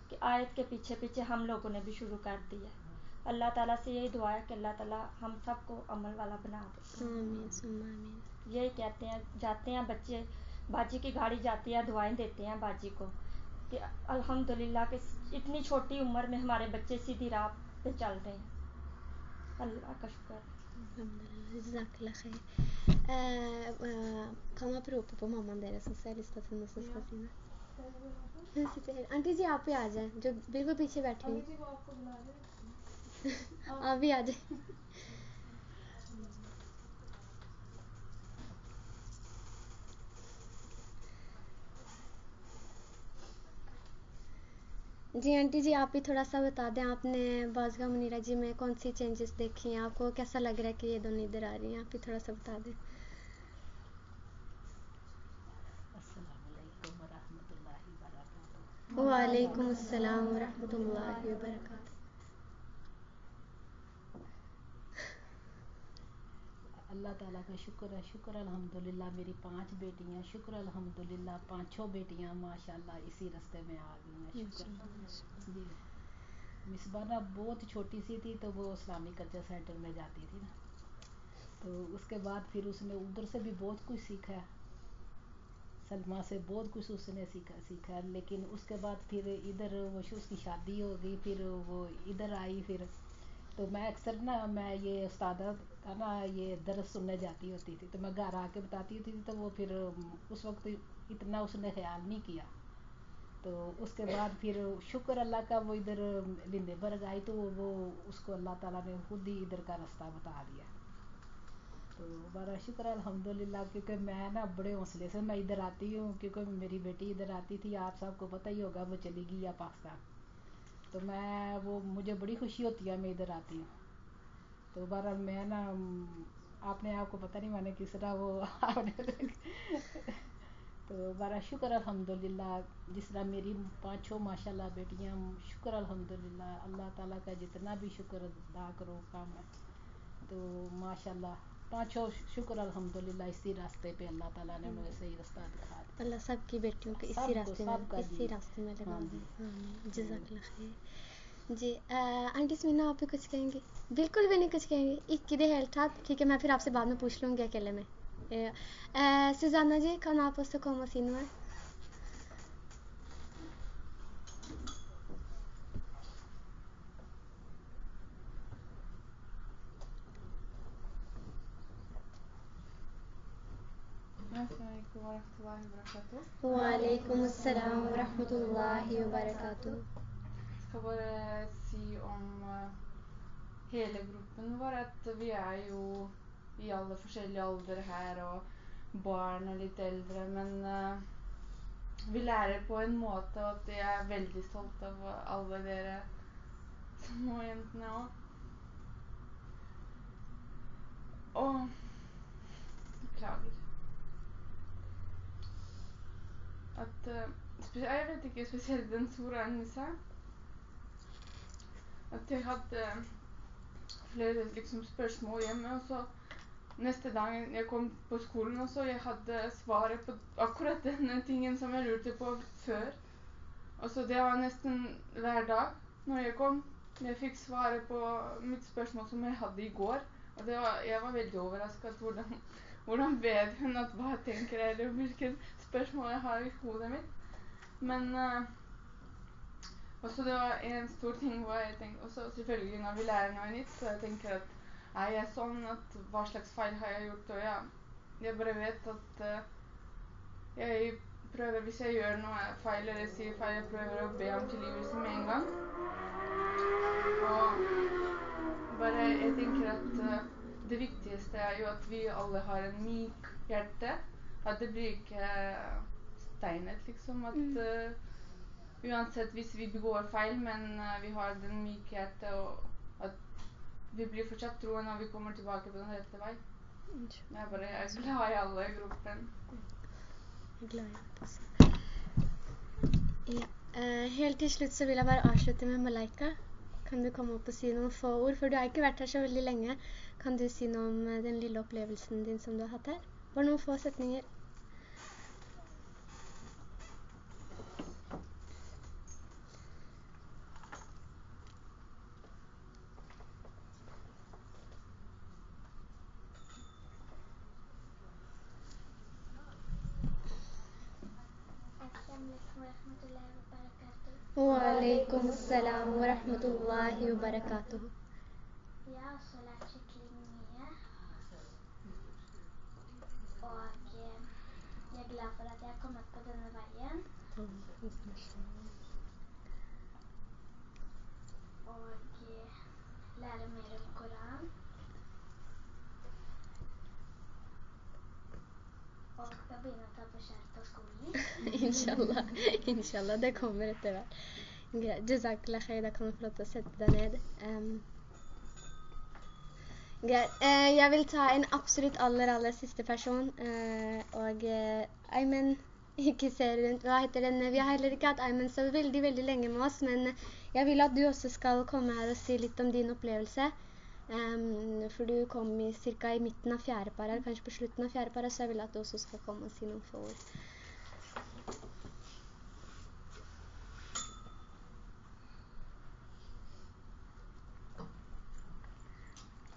کہ آیت کے پیچھے پیچھے ہم لوگوں نے بھی شروع کر دی ہے۔ اللہ تعالیٰ سے یہی دعا ہے کہ اللہ تعالیٰ ہم سب کو عمل والا بنا دے۔ یہی کہتے ہیں جاتے ہیں بچے باجی کی گاڑی جاتی ہے دعائیں دیتے ہیں باجی کو کہ الحمد للہ کہ اتنی چھوٹی عمر میں ہمارے بچے سیدھی راہ پہ چل رہے ہیں۔ اللہ کا شکر۔ آنٹی جی آپ ہی آ جائیں جو بالکل پیچھے بیٹھے ہیں۔ جی آپ بھی آ جائیں۔ جی آنٹی جی آپ بھی تھوڑا سا بتا دیں آپ نے بازگاہ منیرا جی میں کون سی چینجز دیکھی ہیں؟ آپ کو کیسا لگ رہا ہے کہ یہ دونوں ادھر آ رہی ہیں؟ آپ بھی تھوڑا سا بتا دیں۔ وعلیکم السلام ورحمۃ اللہ وبرکاتہ۔ اللہ تعالیٰ کا شکر ہے شکر الحمدللہ میری پانچ بیٹیاں شکر الحمدللہ پانچوں بیٹیاں ماشاءاللہ اسی رستے میں آ گئی ہیں شکر۔ جی, جی،, جی۔, جی۔ بہت چھوٹی سی تھی تو وہ اسلامی کلچر سینٹر میں جاتی تھی نا۔ تو اس کے بعد پھر اس نے ادھر سے بھی بہت کچھ سیکھا سلما سے بہت کچھ اس نے سیکھا سیکھا لیکن اس کے بعد پھر ادھر وہ اس کی شادی ہو گئی پھر وہ ادھر آئی پھر تو میں اکثر نا میں یہ استاد کا نا یہ درس سننے جاتی ہوتی تھی تو میں گھر آ کے بتاتی ہوتی تھی تو وہ پھر اس وقت اتنا اس نے خیال نہیں کیا تو اس کے بعد پھر شکر اللہ کا وہ ادھر لندے برگ آئی تو وہ اس کو اللہ تعالیٰ نے خود ہی ادھر کا رستہ بتا دیا تو بڑا شکر الحمد للہ کیونکہ میں نا بڑے حوصلے سے میں ادھر آتی ہوں کیونکہ میری بیٹی ادھر آتی تھی آپ سب کو پتہ ہی ہوگا وہ چلی گئی یا پاکستان تو میں وہ مجھے بڑی خوشی ہوتی ہے، میں ادھر آتی ہوں۔ تو بارہ میں نا، آپ نے آپ کو پتہ نہیں میں نے کس طرح وہ آپ نے تو بارہ شکر الحمد للہ جس طرح میری پانچوں ماشاء اللہ بیٹیاں، شکر الحمد للہ اللہ تعالیٰ کا جتنا بھی شکر ادا کرو، کام ہے۔ تو ماشاء اللہ پانچوں شکر الحمدللہ اسی راستے پہ اللہ تعالیٰ نے مجھے صحیح راستہ دکھا دیا۔ اللہ سب کی بیٹیوں کو اسی راستے میں اسی راستے میں لگا ہاں دیں جی۔ ہاں جی۔ جزاک اللہ خیر۔ جی آنٹی سمینا آپ بھی کچھ کہیں گے؟ بالکل بھی نہیں کچھ کہیں گے۔ ایک کدے ہیلتھ ٹھاک ٹھیک ہے میں پھر آپ سے بعد میں پوچھ لوں گی اکیلے میں۔ سزانہ جی کون آپ اس سے کون مسین ہوا ہے؟ Walaikum assalam wa rahmatullahi wa barakatuh. Skal bare si om eh, hele gruppen vår at vi er jo i alle forskjellige alder her, og barn og litt eldre, men uh, vi lærer på en måte at jeg er veldig stolt av alle dere små jentene òg. Og beklager. At eh, Jeg vet ikke spesielt den Sora Nisa. At jeg hadde flere liksom, spørsmål hjemme, og så neste dag jeg kom på skolen, og så jeg hadde svaret på akkurat denne tingen som jeg lurte på før. Og så det var nesten hver dag når jeg kom. Jeg fikk svaret på mitt spørsmål som jeg hadde i går. Og var, jeg var veldig overrasket hvordan, hvordan vet hun at hva tenker jeg eller hvilke spørsmål jeg har i hodet mitt. Men uh, også det var en stor ting hvor jeg tenkte også Selvfølgelig når vi lærer noe nytt, så jeg tenker at er jeg sånn at hva slags feil har jeg gjort? Og ja, jeg bare vet at uh, jeg prøver Hvis jeg gjør noe feil eller sier feil, jeg prøver å be om tilgivelse med en gang. Og bare Jeg tenker at uh, det viktigste er jo at vi alle har en myk hjerte. At det blir ikke steinet, liksom. At Mm. uh, uansett hvis vi begår feil, men uh, vi har den mykheten og at vi blir fortsatt troende når vi kommer tilbake på den rette vei. Jeg er bare jeg er glad i alle i gruppen. Jeg er glad i også. Ja. Uh, helt til slutt så vil jeg bare avslutte med Malaika. Kan du komme opp og si noen få ord? For du har ikke vært her så veldig lenge. Kan du si noe om den lille opplevelsen din som du har hatt her? Bare noen få setninger. Assalamualaikum warahmatullahi wabarakatuh. Walaikum assalam wa rahmatullahi wa barakatuh. Jeg har også lært skikkelig mye. Og jeg er glad for at jeg har kommet på denne veien. Og eh, lære mer om Koran. Og skal begynne å ta på skjerf på skolen. Inshallah. Inshallah. Det kommer etter hvert. Jazakallah khair. Da kan du få lov til å sette deg ned. Um, greit. Uh, jeg vil ta en absolutt aller, aller siste person. Uh, og Aymen Ayman ikke ser rundt. Hva heter den? Vi har heller ikke hatt Ayman så veldig, veldig lenge med oss, men jeg vil at du også skal komme her og si litt om din opplevelse. Um, for du kom i, cirka i midten av fjerde par her, kanskje på slutten av fjerde par, så jeg vil at du også skal komme og si noen få ord.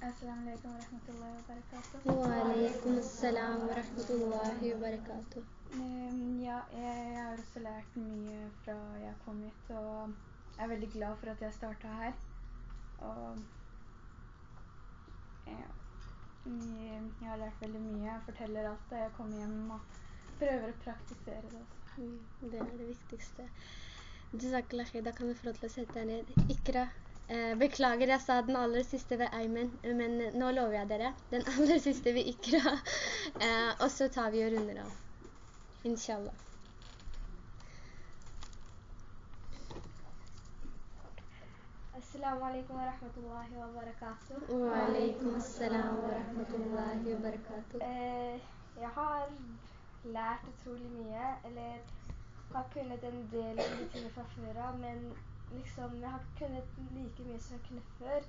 Assalamu alaikum warahmatullahi wabarakatuh. Walaikum assalam wa rahmatullahi wa barakatuh. Ehm, ja, jeg har også lært mye fra jeg kom hit, og jeg er veldig glad for at jeg starta her. Og ja, jeg har lært veldig mye. Jeg forteller alt da jeg kommer hjem, og prøver å praktisere det også. Mm, Det er det viktigste. Jazakallah khair, da kan du få lov til å sette deg ned. Ikra, beklager jeg sa den aller siste ved Eimen, men nå lover jeg dere, den aller siste ved Ikra. Eh, og så tar vi og runder av. Inshallah. Assalamu alaikum wa rahmatullahi wa barakatuh. Wa alaikum assalam wa rahmatullahi wa barakatuh. Eh, jeg har lært utrolig mye, eller har kunnet en del av de tingene fra før men liksom, jeg har ikke kunnet like mye som jeg kunne før.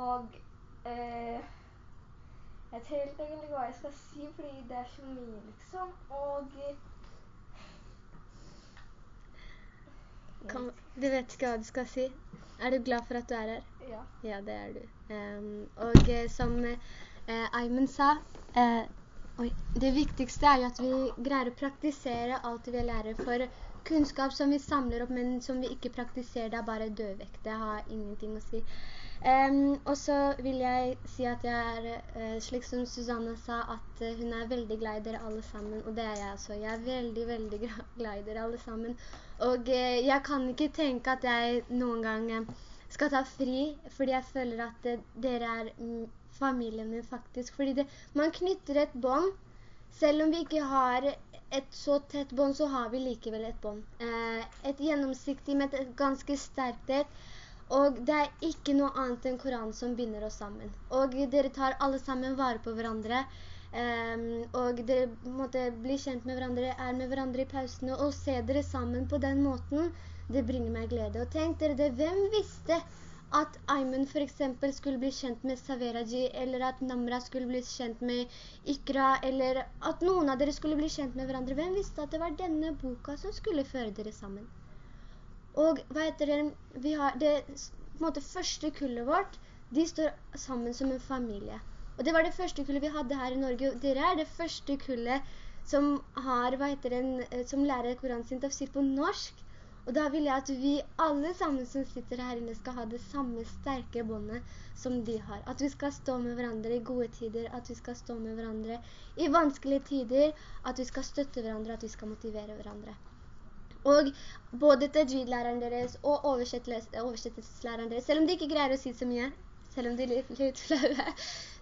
Og eh, jeg vet helt egentlig hva jeg skal si, fordi det er så mye, liksom. Og Kom, du vet ikke hva du skal si. Er du glad for at du er her? ja. Ja, det er du. Um, og eh, som eh, Ayman sa, uh, oi, det viktigste er jo at vi greier å praktisere alt vi lærer for kunnskap som vi samler opp, men som vi ikke praktiserer, det er bare dødvekt. Det har ingenting å si. Um, og så vil jeg si at jeg er, uh, slik som Susanne sa, at uh, hun er veldig glad i dere alle sammen, og det er jeg også. Jeg er veldig, veldig glad i dere alle sammen. Og uh, jeg kan ikke tenke at jeg noen gang skal ta fri, fordi jeg føler at dere er mm, familien min faktisk. Fordi det, man knytter et bånd, selv om vi ikke har et så tett bånd, så har vi likevel et bånd. Eh, et gjennomsiktig, men et ganske sterkt et. Og det er ikke noe annet enn Koranen som binder oss sammen. Og dere tar alle sammen vare på hverandre. Ehm, og dere måtte bli kjent med hverandre, er med hverandre i pausene, og se dere sammen på den måten, det bringer meg glede. Og tenk dere det, hvem visste at Ayman for eksempel skulle bli kjent med Saveraji, eller at Namra skulle bli kjent med Ikra, eller at noen av dere skulle bli kjent med hverandre. Hvem visste at det var denne boka som skulle føre dere sammen? Og hva heter det, vi har det på en måte første kullet vårt, de står sammen som en familie. Og det var det første kullet vi hadde her i Norge. Dere er det første kullet som har, det, som lærer Koran sin tafsir på norsk. Og da vil jeg at vi alle sammen som sitter her inne skal ha det samme sterke båndet som de har. At vi skal stå med hverandre i gode tider, at vi skal stå med hverandre i vanskelige tider, at vi skal støtte hverandre, at vi skal motivere hverandre. Og både tajwid-læreren deres og oversettelseslæreren deres, selv om de ikke greier å si så mye, selv om de er litt, flaue,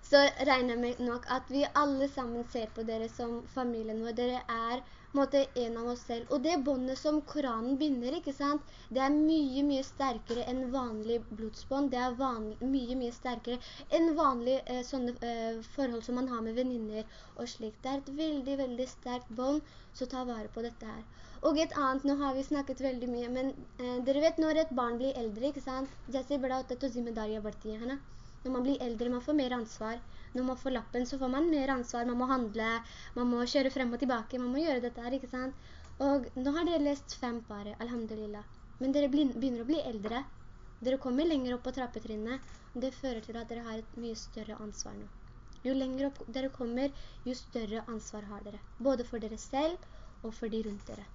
så regner jeg med nok at vi alle sammen ser på dere som familien vår. Dere er måte, en av oss selv. Og det båndet som Koranen binder, ikke sant? Det er mye, mye sterkere enn vanlig blodsbånd. Det er vanlig, mye, mye sterkere enn vanlig eh, sånne eh, forhold som man har med veninner og slik. Det er et veldig, veldig sterkt bånd, så ta vare på dette her. Og et annet, nå har vi snakket veldig mye, men eh, dere vet når et barn blir eldre, ikke sant? Når man blir eldre, man får mer ansvar. Når man får lappen, så får man mer ansvar. Man må handle, man må kjøre frem og tilbake, man må gjøre dette her, ikke sant? Og nå har dere lest fem bare, alhamdulillah. Men dere begynner å bli eldre. Dere kommer lenger opp på trappetrinnet. og Det fører til at dere har et mye større ansvar nå. Jo lenger opp dere kommer, jo større ansvar har dere. Både for dere selv og for de rundt dere.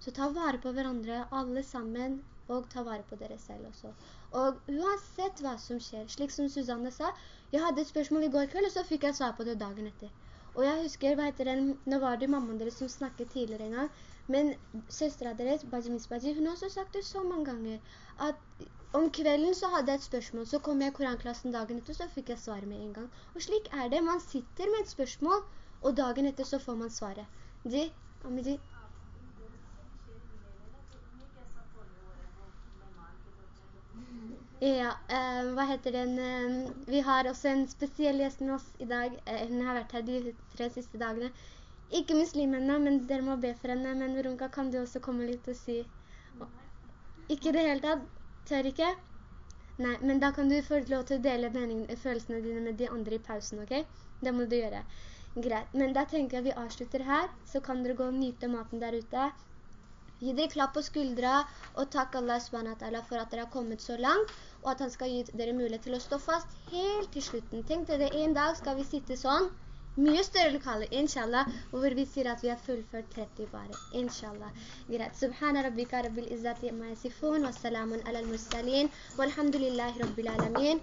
Så ta vare på hverandre, alle sammen, og ta vare på dere selv også. Og uansett hva som skjer, slik som Susanne sa, jeg hadde et spørsmål i går kveld, og så fikk jeg svar på det dagen etter. Og jeg husker, hva heter den, nå var det mammaen deres som snakket tidligere en gang, men søstra deres, Baji Misbaji, hun har også sagt det så mange ganger, at om kvelden så hadde jeg et spørsmål, så kom jeg i koranklassen dagen etter, så fikk jeg svar med en gang. Og slik er det, man sitter med et spørsmål, og dagen etter så får man svaret. Ji, Amiji, Ja, eh, hva heter den? Eh, vi har også en spesiell gjest med oss i dag. Eh, hun har vært her de tre siste dagene. Ikke muslimene, men dere må be for henne. Men Veronica, kan du også komme litt og si? Ikke det hele tatt? Tør ikke? Nei, men da kan du få lov til å dele meningen, følelsene dine med de andre i pausen, ok? Det må du gjøre. Greit, men da tenker jeg vi avslutter her, så kan dere gå og nyte maten der ute. Gi dere klapp på skuldra, og takk Allah SWT for at dere har kommet så langt, og at han skal gi dere mulighet til å stå fast helt til slutten. Tenk dere, en dag skal vi sitte sånn, mye større lokaler, inshallah, hvor vi sier at vi har fullført 30 bare, inshallah. Greit. Subhana rabbika rabbil izzati ma yasifun, wa ala al-mursalin, walhamdulillahi rabbil alamin.